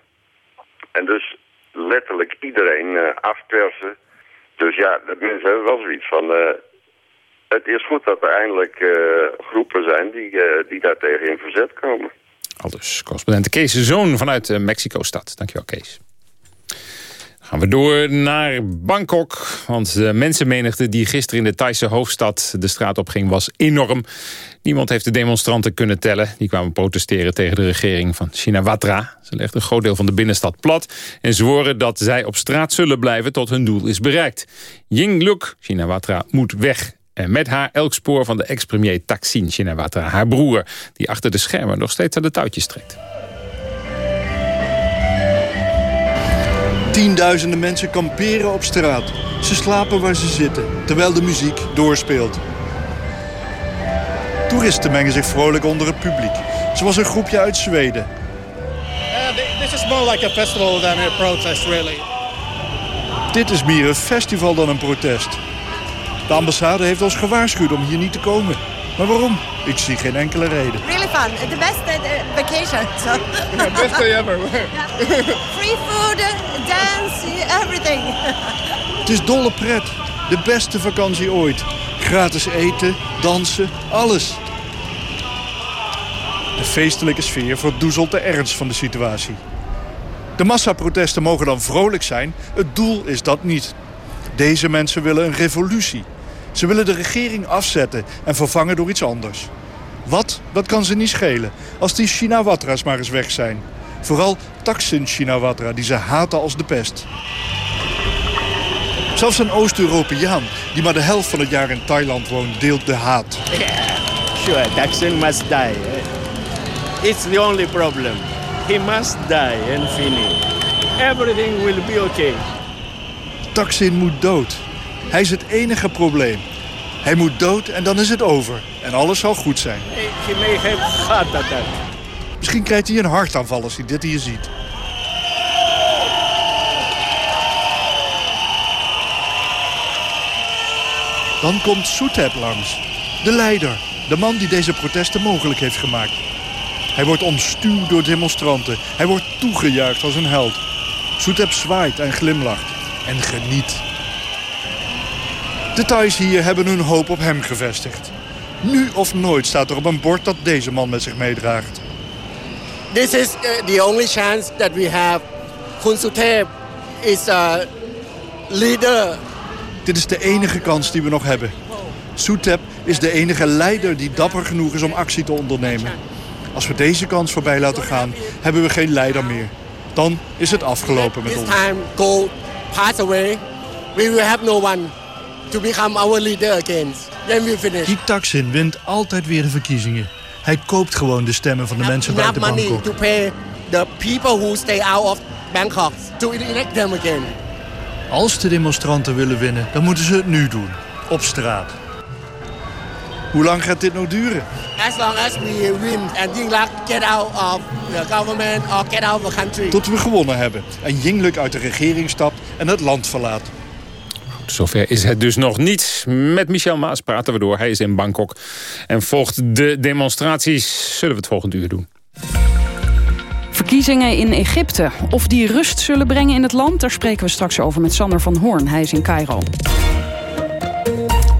En dus letterlijk iedereen afpersen. Dus ja, de mensen hebben wel zoiets van het is goed dat er eindelijk uh, groepen zijn die, die daartegen in verzet komen. Al dus correspondent Kees Zoon vanuit Mexico-stad. Dankjewel Kees. Gaan we door naar Bangkok. Want de mensenmenigte die gisteren in de Thaise hoofdstad de straat opging was enorm. Niemand heeft de demonstranten kunnen tellen. Die kwamen protesteren tegen de regering van Shinawatra. Ze legden een groot deel van de binnenstad plat... en zworen dat zij op straat zullen blijven tot hun doel is bereikt. Yingluck, Shinawatra, moet weg. En met haar elk spoor van de ex-premier Taksin Shinawatra, haar broer... die achter de schermen nog steeds aan de touwtjes trekt. Tienduizenden mensen kamperen op straat. Ze slapen waar ze zitten, terwijl de muziek doorspeelt. Toeristen mengen zich vrolijk onder het publiek. Zoals een groepje uit Zweden. Uh, this is more like a festival than a protest, really. Dit is meer een festival dan een protest. De ambassade heeft ons gewaarschuwd om hier niet te komen. Maar waarom? Ik zie geen enkele reden. Really fun. The best uh, vacation. So. Yeah, best day ever. Free food, dance, everything. Het is dolle pret. De beste vakantie ooit. Gratis eten, dansen, alles. De feestelijke sfeer verdoezelt de ernst van de situatie. De massaprotesten mogen dan vrolijk zijn. Het doel is dat niet. Deze mensen willen een revolutie. Ze willen de regering afzetten en vervangen door iets anders. Wat? Dat kan ze niet schelen. Als die Shinawatras maar eens weg zijn. Vooral Taksin Shinawatra, die ze haten als de pest. Zelfs een Oost-Europeaan, die maar de helft van het jaar in Thailand woont, deelt de haat. Yeah, sure, Taksin must die. It's the only problem. He must die and finish. Everything will be okay. Taksin moet dood. Hij is het enige probleem. Hij moet dood en dan is het over. En alles zal goed zijn. He may have heart attack. Misschien krijgt hij een hartaanval als hij dit hier ziet. Dan komt Soetep langs. De leider. De man die deze protesten mogelijk heeft gemaakt. Hij wordt omstuwd door demonstranten. Hij wordt toegejuicht als een held. Soetep zwaait en glimlacht. En geniet. De Thais hier hebben hun hoop op hem gevestigd. Nu of nooit staat er op een bord dat deze man met zich meedraagt. This is uh, the only chance that we have. Khun Suthep is a leader. Dit is de enige kans die we nog hebben. Soetep is de enige leider die dapper genoeg is om actie te ondernemen. Als we deze kans voorbij laten gaan, hebben we geen leider meer. Dan is het afgelopen met ons. time gold pass away, we will have no one to become our leader again. Then we finish. Die Taksin wint altijd weer de verkiezingen. Hij koopt gewoon de stemmen van de mensen buiten money Bangkok. to pay the people who stay out of Bangkok to elect them again. Als de demonstranten willen winnen, dan moeten ze het nu doen. Op straat. Hoe lang gaat dit nog duren? As long as we win and Yingluck get out of the government or get out of the country. Tot we gewonnen hebben en Yingluck uit de regering stapt en het land verlaat. Zover is het dus nog niet. Met Michel Maas praten we door. Hij is in Bangkok en volgt de demonstraties. Zullen we het volgende uur doen. Verkiezingen in Egypte. Of die rust zullen brengen in het land, daar spreken we straks over met Sander van Hoorn. Hij is in Cairo.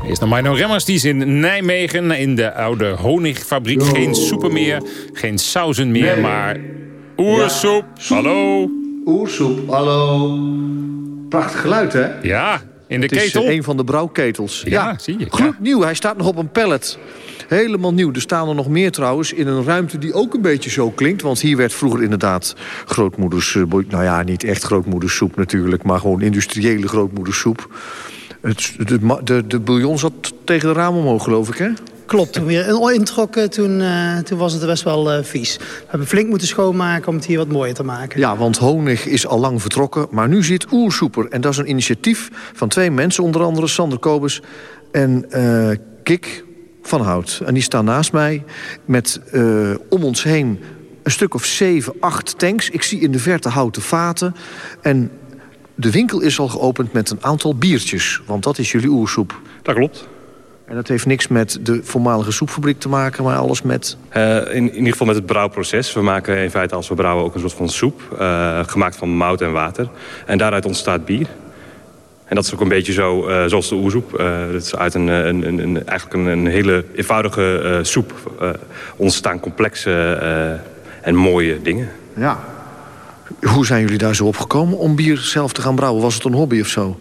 Eerst naar Mino Remmers, die is in Nijmegen. In de oude honigfabriek. Geen soepen meer, geen sauzen meer, maar oersoep. Hallo. Oersoep, hallo. Prachtig geluid, hè? Ja, in de Het is ketel. eh, een van de brouwketels. Ja, zie je. Gloednieuw, hij staat nog op een pallet. Helemaal nieuw. Er staan er nog meer trouwens in een ruimte die ook een beetje zo klinkt. Want hier werd vroeger inderdaad grootmoeders... eh, Nou ja, niet echt grootmoedersoep natuurlijk... maar gewoon industriële grootmoedersoep. Het, de, de, de bouillon zat tegen de raam omhoog, geloof ik, hè? Klopt, toen we weer introkken, toen, eh, toen was het best wel eh, vies. We hebben flink moeten schoonmaken om het hier wat mooier te maken. Ja, want honig is al lang vertrokken, maar nu zit oersoeper. En dat is een initiatief van twee mensen, onder andere Sander Kobus en eh, Kik van Hout. En die staan naast mij met eh, om ons heen een stuk of zeven, acht tanks. Ik zie in de verte houten vaten. En de winkel is al geopend met een aantal biertjes, want dat is jullie oersoep. Dat klopt. En dat heeft niks met de voormalige soepfabriek te maken, maar alles met... Eh, in, in ieder geval met het brouwproces. We maken in feite als we brouwen ook een soort van soep. eh, gemaakt van mout en water. En daaruit ontstaat bier. En dat is ook een beetje zo eh, zoals de oersoep. Dat is uit een, een, een, eigenlijk een, een hele eenvoudige soep ontstaan complexe en mooie dingen. Ja. Hoe zijn jullie daar zo op gekomen om bier zelf te gaan brouwen? Was het een hobby of zo?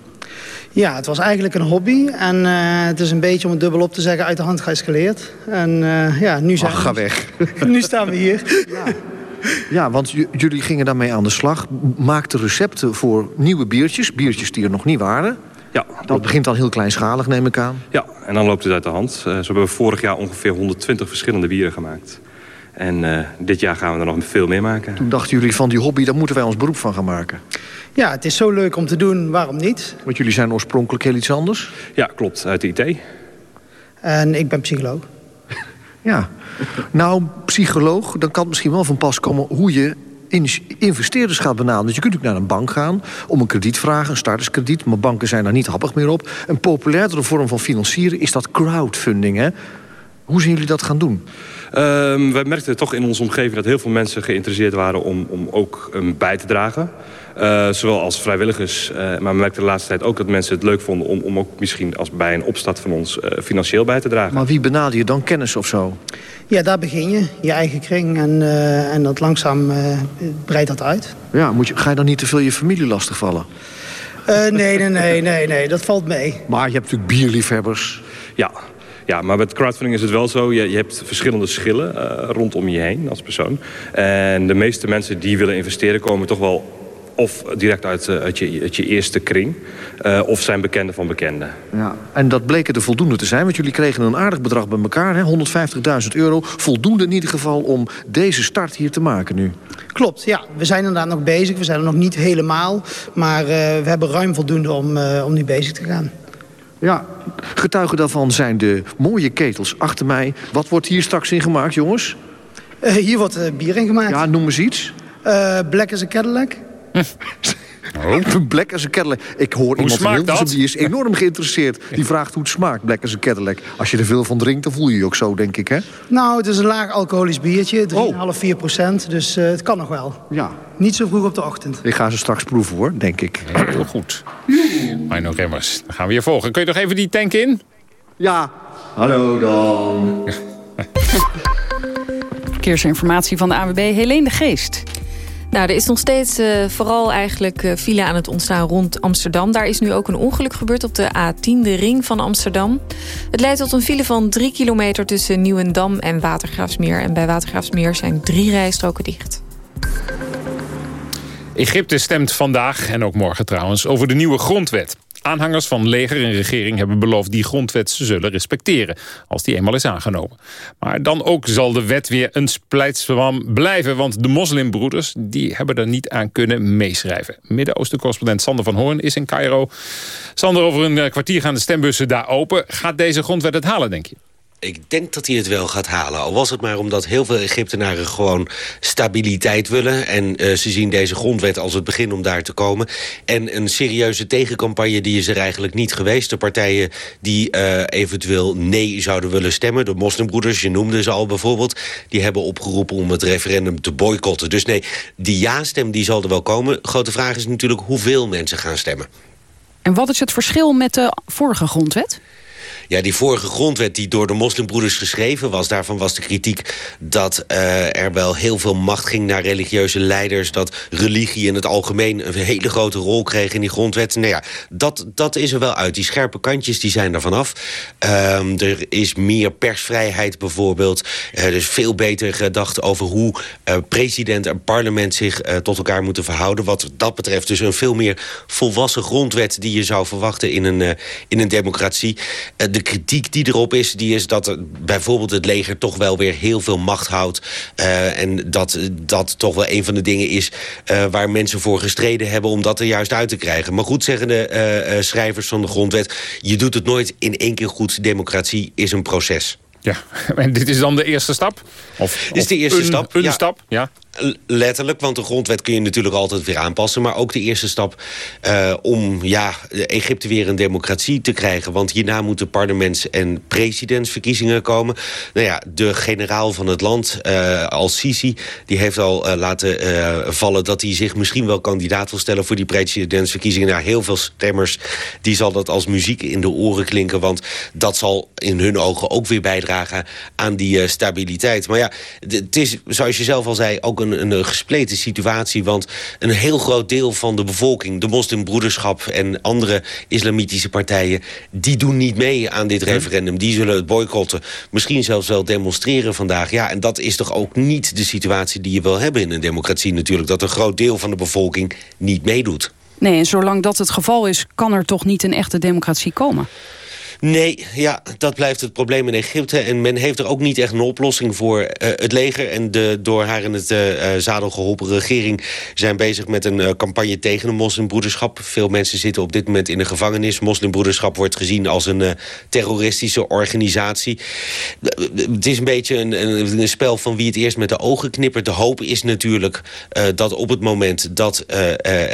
Ja, het was eigenlijk een hobby. En eh, het is een beetje, om het dubbel op te zeggen, uit de hand geëscaleerd. En eh, ja, nu, zijn, Ach, ga weg. nu staan we hier. Ja, want j- jullie gingen daarmee aan de slag. Maakten recepten voor nieuwe biertjes. Biertjes die er nog niet waren. Ja. Dat begint dan heel kleinschalig, neem ik aan. Ja, en dan loopt het uit de hand. Eh, zo hebben we vorig jaar ongeveer 120 verschillende bieren gemaakt. En eh, dit jaar gaan we er nog veel meer maken. Toen dachten jullie van die hobby, daar moeten wij ons beroep van gaan maken. Ja, het is zo leuk om te doen, waarom niet? Want jullie zijn oorspronkelijk heel iets anders. Ja, klopt, uit de IT. En ik ben psycholoog. Ja. Nou, psycholoog, dan kan het misschien wel van pas komen... hoe je in- investeerders gaat benaderen. Want je kunt natuurlijk naar een bank gaan om een krediet vragen, een starterskrediet. Maar banken zijn daar niet happig meer op. Een populairdere vorm van financieren is dat crowdfunding, hè? Hoe zien jullie dat gaan doen? Ehm, wij merkten toch in onze omgeving dat heel veel mensen geïnteresseerd waren om, om ook um, bij te dragen. Eh, zowel als vrijwilligers, eh, maar we merkten de laatste tijd ook dat mensen het leuk vonden... om, om ook misschien als bij een opstart van ons eh, financieel bij te dragen. Maar wie benader je dan? Kennis of zo? Ja, daar begin je. Je eigen kring. En, eh, en dat langzaam eh, breidt dat uit. Ja, moet je, ga je dan niet te veel je familie lastigvallen? Eh, nee, nee, nee, nee, nee. Dat valt mee. Maar je hebt natuurlijk bierliefhebbers. Ja. Ja, maar met crowdfunding is het wel zo. Je, je hebt verschillende schillen uh, rondom je heen als persoon. En de meeste mensen die willen investeren komen toch wel of direct uit, uh, uit, je, uit je eerste kring... Uh, of zijn bekenden van bekenden. Ja. En dat bleken er voldoende te zijn, want jullie kregen een aardig bedrag bij elkaar. 150.000 euro, voldoende in ieder geval om deze start hier te maken nu. Klopt, ja. We zijn inderdaad nog bezig. We zijn er nog niet helemaal. Maar uh, we hebben ruim voldoende om, uh, om nu bezig te gaan. Ja, getuigen daarvan zijn de mooie ketels achter mij. Wat wordt hier straks in gemaakt, jongens? Uh, hier wordt uh, bier in gemaakt. Ja, noem eens iets. Uh, black as a Cadillac. Oh. Black as a Cadillac. Ik hoor hoe iemand van die is enorm geïnteresseerd. Die vraagt hoe het smaakt, Black as a Cadillac. Als je er veel van drinkt, dan voel je je ook zo, denk ik, hè? Nou, het is een laag alcoholisch biertje. 3,5, oh. 4 procent. Dus uh, het kan nog wel. Ja. Niet zo vroeg op de ochtend. Ik ga ze straks proeven, hoor, denk ik. Heel goed. Mino Remmers, dan gaan we je volgen. Kun je nog even die tank in? Ja. Hallo dan. Verkeersinformatie van de AWB Helene de Geest. Nou, er is nog steeds uh, vooral eigenlijk uh, file aan het ontstaan rond Amsterdam. Daar is nu ook een ongeluk gebeurd op de A10, de ring van Amsterdam. Het leidt tot een file van drie kilometer tussen Nieuwendam en Watergraafsmeer. En bij Watergraafsmeer zijn drie rijstroken dicht. Egypte stemt vandaag, en ook morgen trouwens, over de nieuwe grondwet. Aanhangers van leger en regering hebben beloofd die grondwet te zullen respecteren, als die eenmaal is aangenomen. Maar dan ook zal de wet weer een splijtswam blijven, want de moslimbroeders die hebben er niet aan kunnen meeschrijven. Midden-Oosten-correspondent Sander van Hoorn is in Cairo. Sander, over een eh, kwartier gaan de stembussen daar open. Gaat deze grondwet het halen, denk je? Ik denk dat hij het wel gaat halen. Al was het maar omdat heel veel Egyptenaren gewoon stabiliteit willen. En uh, ze zien deze grondwet als het begin om daar te komen. En een serieuze tegencampagne die is er eigenlijk niet geweest. De partijen die uh, eventueel nee zouden willen stemmen. De moslimbroeders, je noemde ze al bijvoorbeeld. Die hebben opgeroepen om het referendum te boycotten. Dus nee, die ja-stem die zal er wel komen. Grote vraag is natuurlijk hoeveel mensen gaan stemmen. En wat is het verschil met de vorige grondwet? Ja, die vorige grondwet die door de moslimbroeders geschreven was... daarvan was de kritiek dat uh, er wel heel veel macht ging naar religieuze leiders... dat religie in het algemeen een hele grote rol kreeg in die grondwet. Nou ja, dat, dat is er wel uit. Die scherpe kantjes die zijn er vanaf. Um, er is meer persvrijheid bijvoorbeeld. Uh, er is veel beter gedacht over hoe uh, president en parlement zich tot elkaar moeten verhouden. Wat dat betreft dus een veel meer volwassen grondwet... die je zou verwachten in een, in een democratie. de de kritiek die erop is, die is dat bijvoorbeeld het leger toch wel weer heel veel macht houdt. Uh, en dat dat toch wel een van de dingen is uh, waar mensen voor gestreden hebben om dat er juist uit te krijgen. Maar goed zeggen de uh, schrijvers van de grondwet, je doet het nooit in één keer goed. Democratie is een proces. Ja, en dit is dan de eerste stap? Of, dit is de eerste een, stap. Een stap, ja. Letterlijk, want de grondwet kun je natuurlijk altijd weer aanpassen. Maar ook de eerste stap uh, om ja, Egypte weer een democratie te krijgen. Want hierna moeten parlements- en presidentsverkiezingen komen. Nou ja, de generaal van het land, uh, Al-Sisi... die heeft al uh, laten vallen dat hij zich misschien wel kandidaat wil stellen... voor die presidentsverkiezingen. Nou, heel veel stemmers die zal dat als muziek in de oren klinken. Want dat zal in hun ogen ook weer bijdragen aan die stabiliteit. Maar ja, het is, zoals je zelf al zei... ook een, een gespleten situatie. Want een heel groot deel van de bevolking... de moslimbroederschap en andere islamitische partijen... die doen niet mee aan dit referendum. Die zullen het boycotten. Misschien zelfs wel demonstreren vandaag. Ja, en dat is toch ook niet de situatie die je wil hebben in een democratie natuurlijk. Dat een groot deel van de bevolking niet meedoet. Nee, en zolang dat het geval is... kan er toch niet een echte democratie komen? Nee, ja, dat blijft het probleem in Egypte. En men heeft er ook niet echt een oplossing voor. Uh, het leger en de door haar in het uh, zadel geholpen regering... zijn bezig met een campagne tegen de moslimbroederschap. Veel mensen zitten op dit moment in de gevangenis. Moslimbroederschap wordt gezien als een terroristische organisatie. het is een beetje een, een, een, spel van wie het eerst met de ogen knippert. De hoop is natuurlijk dat op het moment dat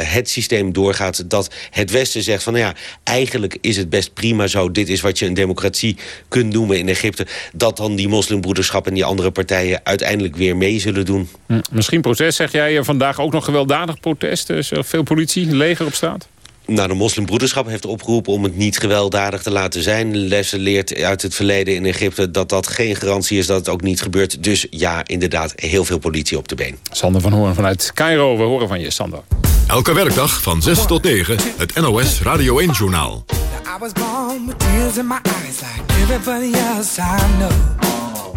het systeem doorgaat... dat het Westen zegt van, nou ja, eigenlijk is het best prima zo... dit is is wat je een democratie kunt noemen in Egypte... dat dan die moslimbroederschap en die andere partijen uiteindelijk weer mee zullen doen. Hm, misschien protest, zeg jij. Vandaag ook nog gewelddadig protest. Veel politie, leger op straat? Nou, de moslimbroederschap heeft opgeroepen om het niet gewelddadig te laten zijn. Lessen leert uit het verleden in Egypte dat dat geen garantie is dat het ook niet gebeurt. Dus ja, inderdaad, heel veel politie op de been. Sander van Hoorn vanuit Cairo, we horen van je, Sander. Elke werkdag van 6 tot 9, het NOS Radio 1-journaal. I was born with tears in my eyes like everybody else I know.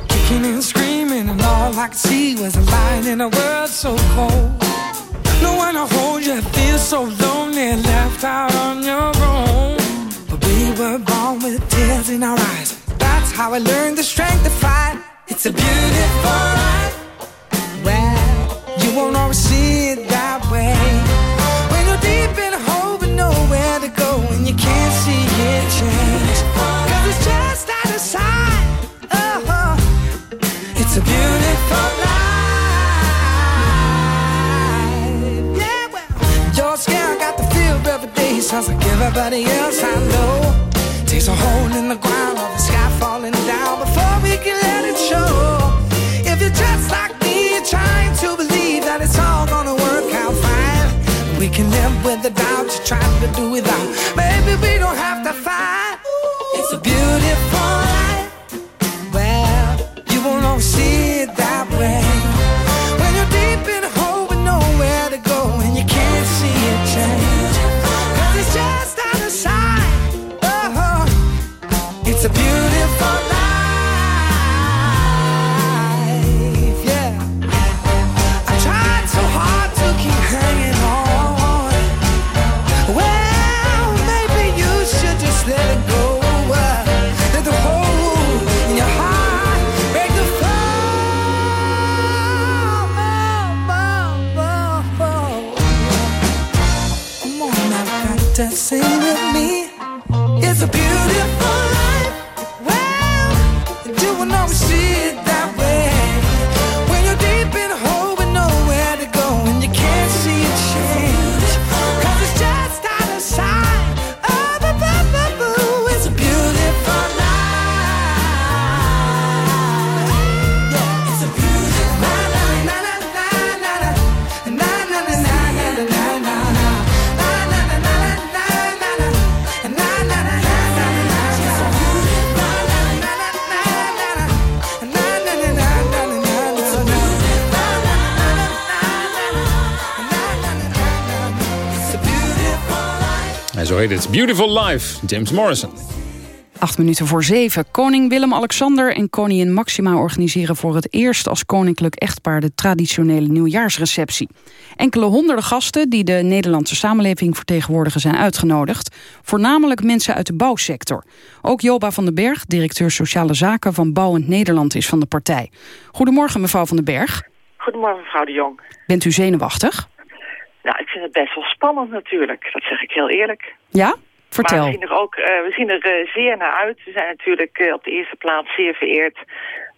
Kicking and screaming and all I could see was a light in a world so cold. No one to hold you, feel so lonely, left out on your own. But we were born with tears in our eyes. That's how I learned the strength to fight. It's a beautiful life. Well, you won't always Sounds like everybody else I know. Takes a hole in the ground or the sky falling down before we can let it show. If you're just like me, you're trying to believe that it's all gonna work out fine. We can live with the doubt you're trying to do without. Maybe we don't have heet het Beautiful Life, James Morrison. Acht minuten voor zeven. Koning Willem-Alexander en koningin Maxima organiseren voor het eerst als koninklijk echtpaar de traditionele nieuwjaarsreceptie. Enkele honderden gasten die de Nederlandse samenleving vertegenwoordigen zijn uitgenodigd. Voornamelijk mensen uit de bouwsector. Ook Joba van den Berg, directeur Sociale Zaken van Bouwend Nederland, is van de partij. Goedemorgen mevrouw van den Berg. Goedemorgen, mevrouw de Jong. Bent u zenuwachtig? Nou, ik vind het best wel spannend natuurlijk. Dat zeg ik heel eerlijk. Ja? Vertel. Maar we zien er ook eh, we zien er eh, zeer naar uit. We zijn natuurlijk eh, op de eerste plaats zeer vereerd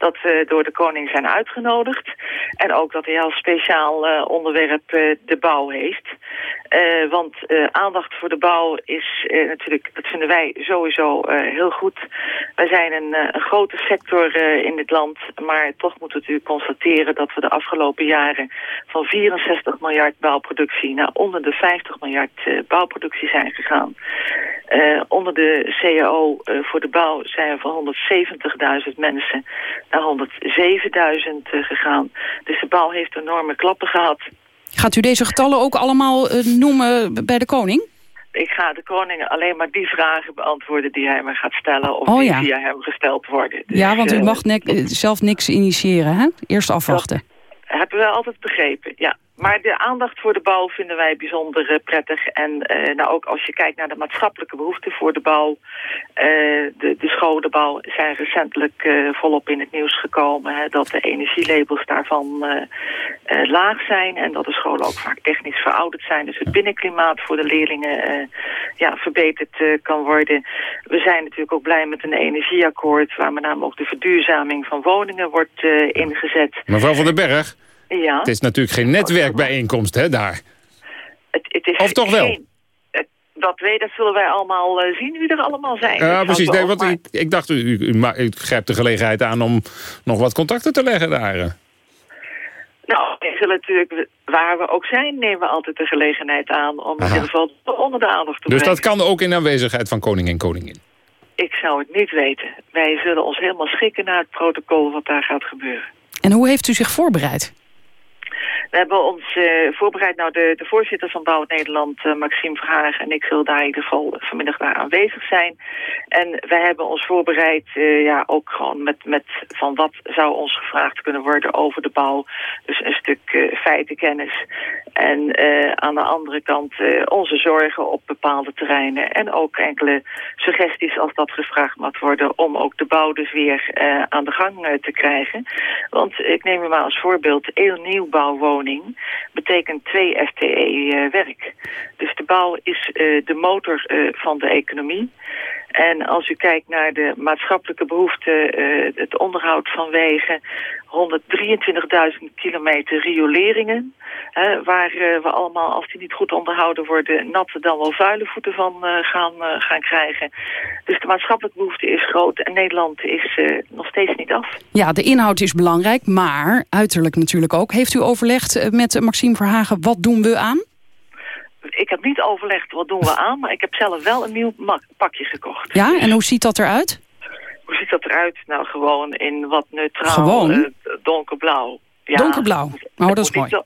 dat we door de koning zijn uitgenodigd. En ook dat hij als speciaal eh, onderwerp eh, de bouw heeft. Eh, want aandacht voor de bouw is natuurlijk, dat vinden wij sowieso heel goed. Wij zijn een, grote sector in dit land, maar toch moeten we natuurlijk constateren dat we de afgelopen jaren van 64 miljard bouwproductie naar onder de 50 miljard bouwproductie zijn gegaan. Onder de CAO voor de bouw zijn we van 170.000 mensen 107.000 eh, gegaan. Dus de bouw heeft enorme klappen gehad. Gaat u deze getallen ook allemaal eh, noemen bij de koning? Ik ga de koning alleen maar die vragen beantwoorden die hij me gaat stellen... of Oh, die ja. via hem gesteld worden. Dus, Ja, want u eh, mag zelf niks initiëren, hè? Eerst afwachten. hebben we altijd begrepen, ja. Maar de aandacht voor de bouw vinden wij bijzonder eh, prettig. En eh, nou ook als je kijkt naar de maatschappelijke behoeften voor de bouw. eh, de, de scholenbouw zijn recentelijk volop in het nieuws gekomen. Hè, dat de energielabels daarvan laag zijn. En dat de scholen ook vaak technisch verouderd zijn. Dus het binnenklimaat voor de leerlingen ja, verbeterd kan worden. We zijn natuurlijk ook blij met een energieakkoord. Waar met name ook de verduurzaming van woningen wordt ingezet. Mevrouw van den Berg, Ja. het is natuurlijk geen netwerkbijeenkomst hè, daar. Het, het is Of toch wel? geen- dat, weet, dat zullen wij allemaal eh, zien wie er allemaal zijn. Ja, Dat precies. Nee, want maar- ik, ik dacht, u, u, u, grijpt de gelegenheid aan om nog wat contacten te leggen daar. eh. Nou, we zullen natuurlijk, waar we ook zijn, nemen we altijd de gelegenheid aan... om in ieder geval onder de aandacht te Dus brengen. dat kan ook in aanwezigheid van koning en koningin. Ik zou het niet weten. Wij zullen ons helemaal schikken naar het protocol wat daar gaat gebeuren. En hoe heeft u zich voorbereid? We hebben ons eh, voorbereid. Nou, de, de voorzitter van Bouw Nederland, eh, Maxime Verhagen... en ik zullen daar in ieder geval vanmiddag daar aanwezig zijn. En wij hebben ons voorbereid, eh, ja, ook gewoon met, met van wat zou ons gevraagd kunnen worden over de bouw. Dus een stuk feitenkennis. En aan de andere kant onze zorgen op bepaalde terreinen. En ook enkele suggesties als dat gevraagd mag worden... om ook de bouw dus weer aan de gang te krijgen. Want ik neem u maar als voorbeeld, betekent twee FTE eh, werk. Dus de bouw is eh, de motor eh, van de economie. En als u kijkt naar de maatschappelijke behoeften, eh, het onderhoud van wegen, 123.000 kilometer rioleringen, waar we allemaal, als die niet goed onderhouden worden, natte dan wel vuile voeten van gaan, gaan krijgen. Dus de maatschappelijke behoefte is groot en Nederland is nog steeds niet af. Ja, de inhoud is belangrijk, maar uiterlijk natuurlijk ook. Heeft u overlegd eh, met Maxime Verhagen, wat doen we aan? Ik heb niet overlegd wat doen we aan, maar ik heb zelf wel een nieuw pakje gekocht. Ja, en hoe ziet dat eruit? Hoe ziet dat eruit? Nou, gewoon in wat neutraal, Gewoon? eh, donkerblauw. Ja, Donkerblauw. Oh, dat is mooi. Niet,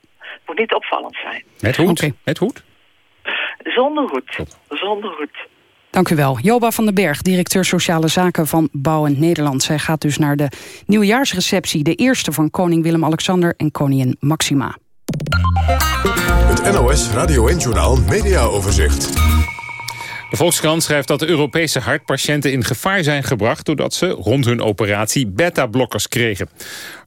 moet niet opvallend zijn. Met hoed. Met hoed. Zonder hoed. Zonder hoed. Dank u wel. Joba van den Berg, directeur Sociale Zaken van Bouwend Nederland. Zij gaat dus naar de nieuwjaarsreceptie. De eerste van koning Willem-Alexander en koningin Maxima. Het NOS Radio 1-journaal Mediaoverzicht. De Volkskrant schrijft dat de Europese hartpatiënten in gevaar zijn gebracht... doordat ze rond hun operatie beta-blokkers kregen.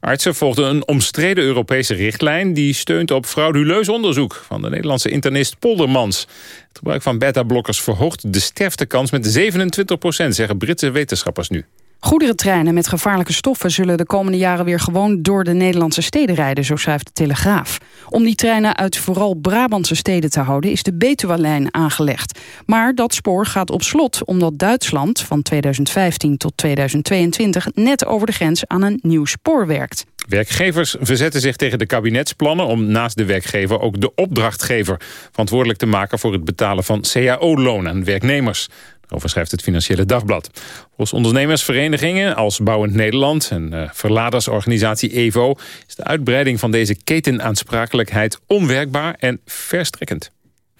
Artsen volgden een omstreden Europese richtlijn... die steunt op frauduleus onderzoek van de Nederlandse internist Poldermans. Het gebruik van beta-blokkers verhoogt de sterftekans met 27 procent... zeggen Britse wetenschappers nu. Goederentreinen met gevaarlijke stoffen zullen de komende jaren weer gewoon door de Nederlandse steden rijden, zo schrijft de Telegraaf. Om die treinen uit vooral Brabantse steden te houden is de Betuwe-lijn aangelegd. Maar dat spoor gaat op slot omdat Duitsland van 2015 tot 2022 net over de grens aan een nieuw spoor werkt. Werkgevers verzetten zich tegen de kabinetsplannen om naast de werkgever ook de opdrachtgever verantwoordelijk te maken voor het betalen van cao-loon aan werknemers. Over schrijft het Financiële Dagblad. Volgens ondernemersverenigingen als Bouwend Nederland... en uh, verladersorganisatie EVO... is de uitbreiding van deze ketenaansprakelijkheid onwerkbaar en verstrekkend.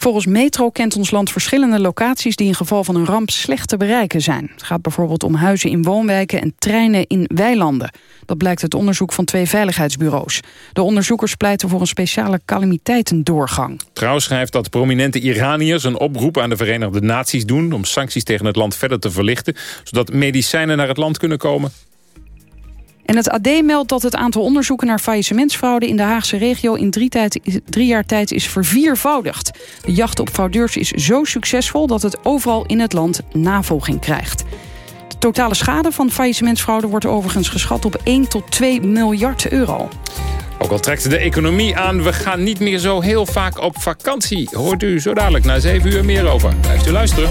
Volgens Metro kent ons land verschillende locaties... die in geval van een ramp slecht te bereiken zijn. Het gaat bijvoorbeeld om huizen in woonwijken en treinen in weilanden. Dat blijkt uit onderzoek van twee veiligheidsbureaus. De onderzoekers pleiten voor een speciale calamiteitendoorgang. Trouw schrijft dat prominente Iraniërs een oproep aan de Verenigde Naties doen... om sancties tegen het land verder te verlichten... zodat medicijnen naar het land kunnen komen. En het AD meldt dat het aantal onderzoeken naar faillissementsfraude... in de Haagse regio in drie, jaar tijd is verviervoudigd. De jacht op fraudeurs is zo succesvol... dat het overal in het land navolging krijgt. De totale schade van faillissementsfraude wordt overigens geschat op 1 tot 2 miljard euro. Ook al trekt de economie aan, we gaan niet meer zo heel vaak op vakantie. Hoort u zo dadelijk na 7 uur meer over. Blijft u luisteren.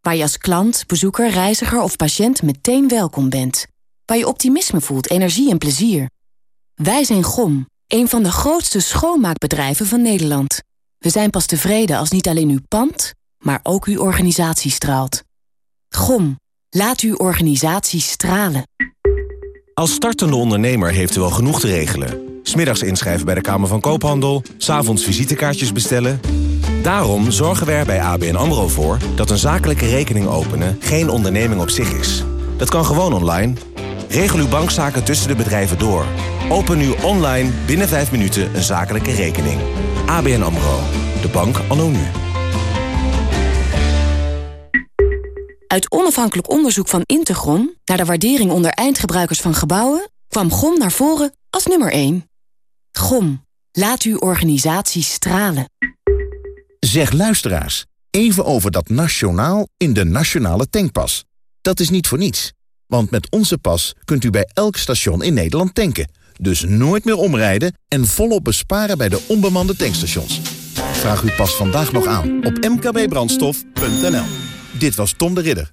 Waar je als klant, bezoeker, reiziger of patiënt meteen welkom bent. Waar je optimisme voelt, energie en plezier. Wij zijn GOM, een van de grootste schoonmaakbedrijven van Nederland. We zijn pas tevreden als niet alleen uw pand, maar ook uw organisatie straalt. GOM, laat uw organisatie stralen. Als startende ondernemer heeft u wel genoeg te regelen. Smiddags inschrijven bij de Kamer van Koophandel, s'avonds visitekaartjes bestellen... Daarom zorgen wij er bij ABN AMRO voor dat een zakelijke rekening openen geen onderneming op zich is. Dat kan gewoon online. Regel uw bankzaken tussen de bedrijven door. Open nu online binnen 5 minuten een zakelijke rekening. ABN AMRO. De bank anno nu. Uit onafhankelijk onderzoek van Integron naar de waardering onder eindgebruikers van gebouwen kwam GOM naar voren als nummer 1. GOM. Laat uw organisatie stralen. Zeg luisteraars, even over dat nationaal in de nationale tankpas. Dat is niet voor niets. Want met onze pas kunt u bij elk station in Nederland tanken. Dus nooit meer omrijden en volop besparen bij de onbemande tankstations. Vraag uw pas vandaag nog aan op mkbbrandstof.nl. Dit was Tom de Ridder.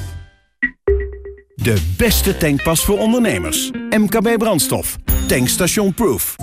De beste tankpas voor ondernemers. MKB Brandstof. Tankstation Proof.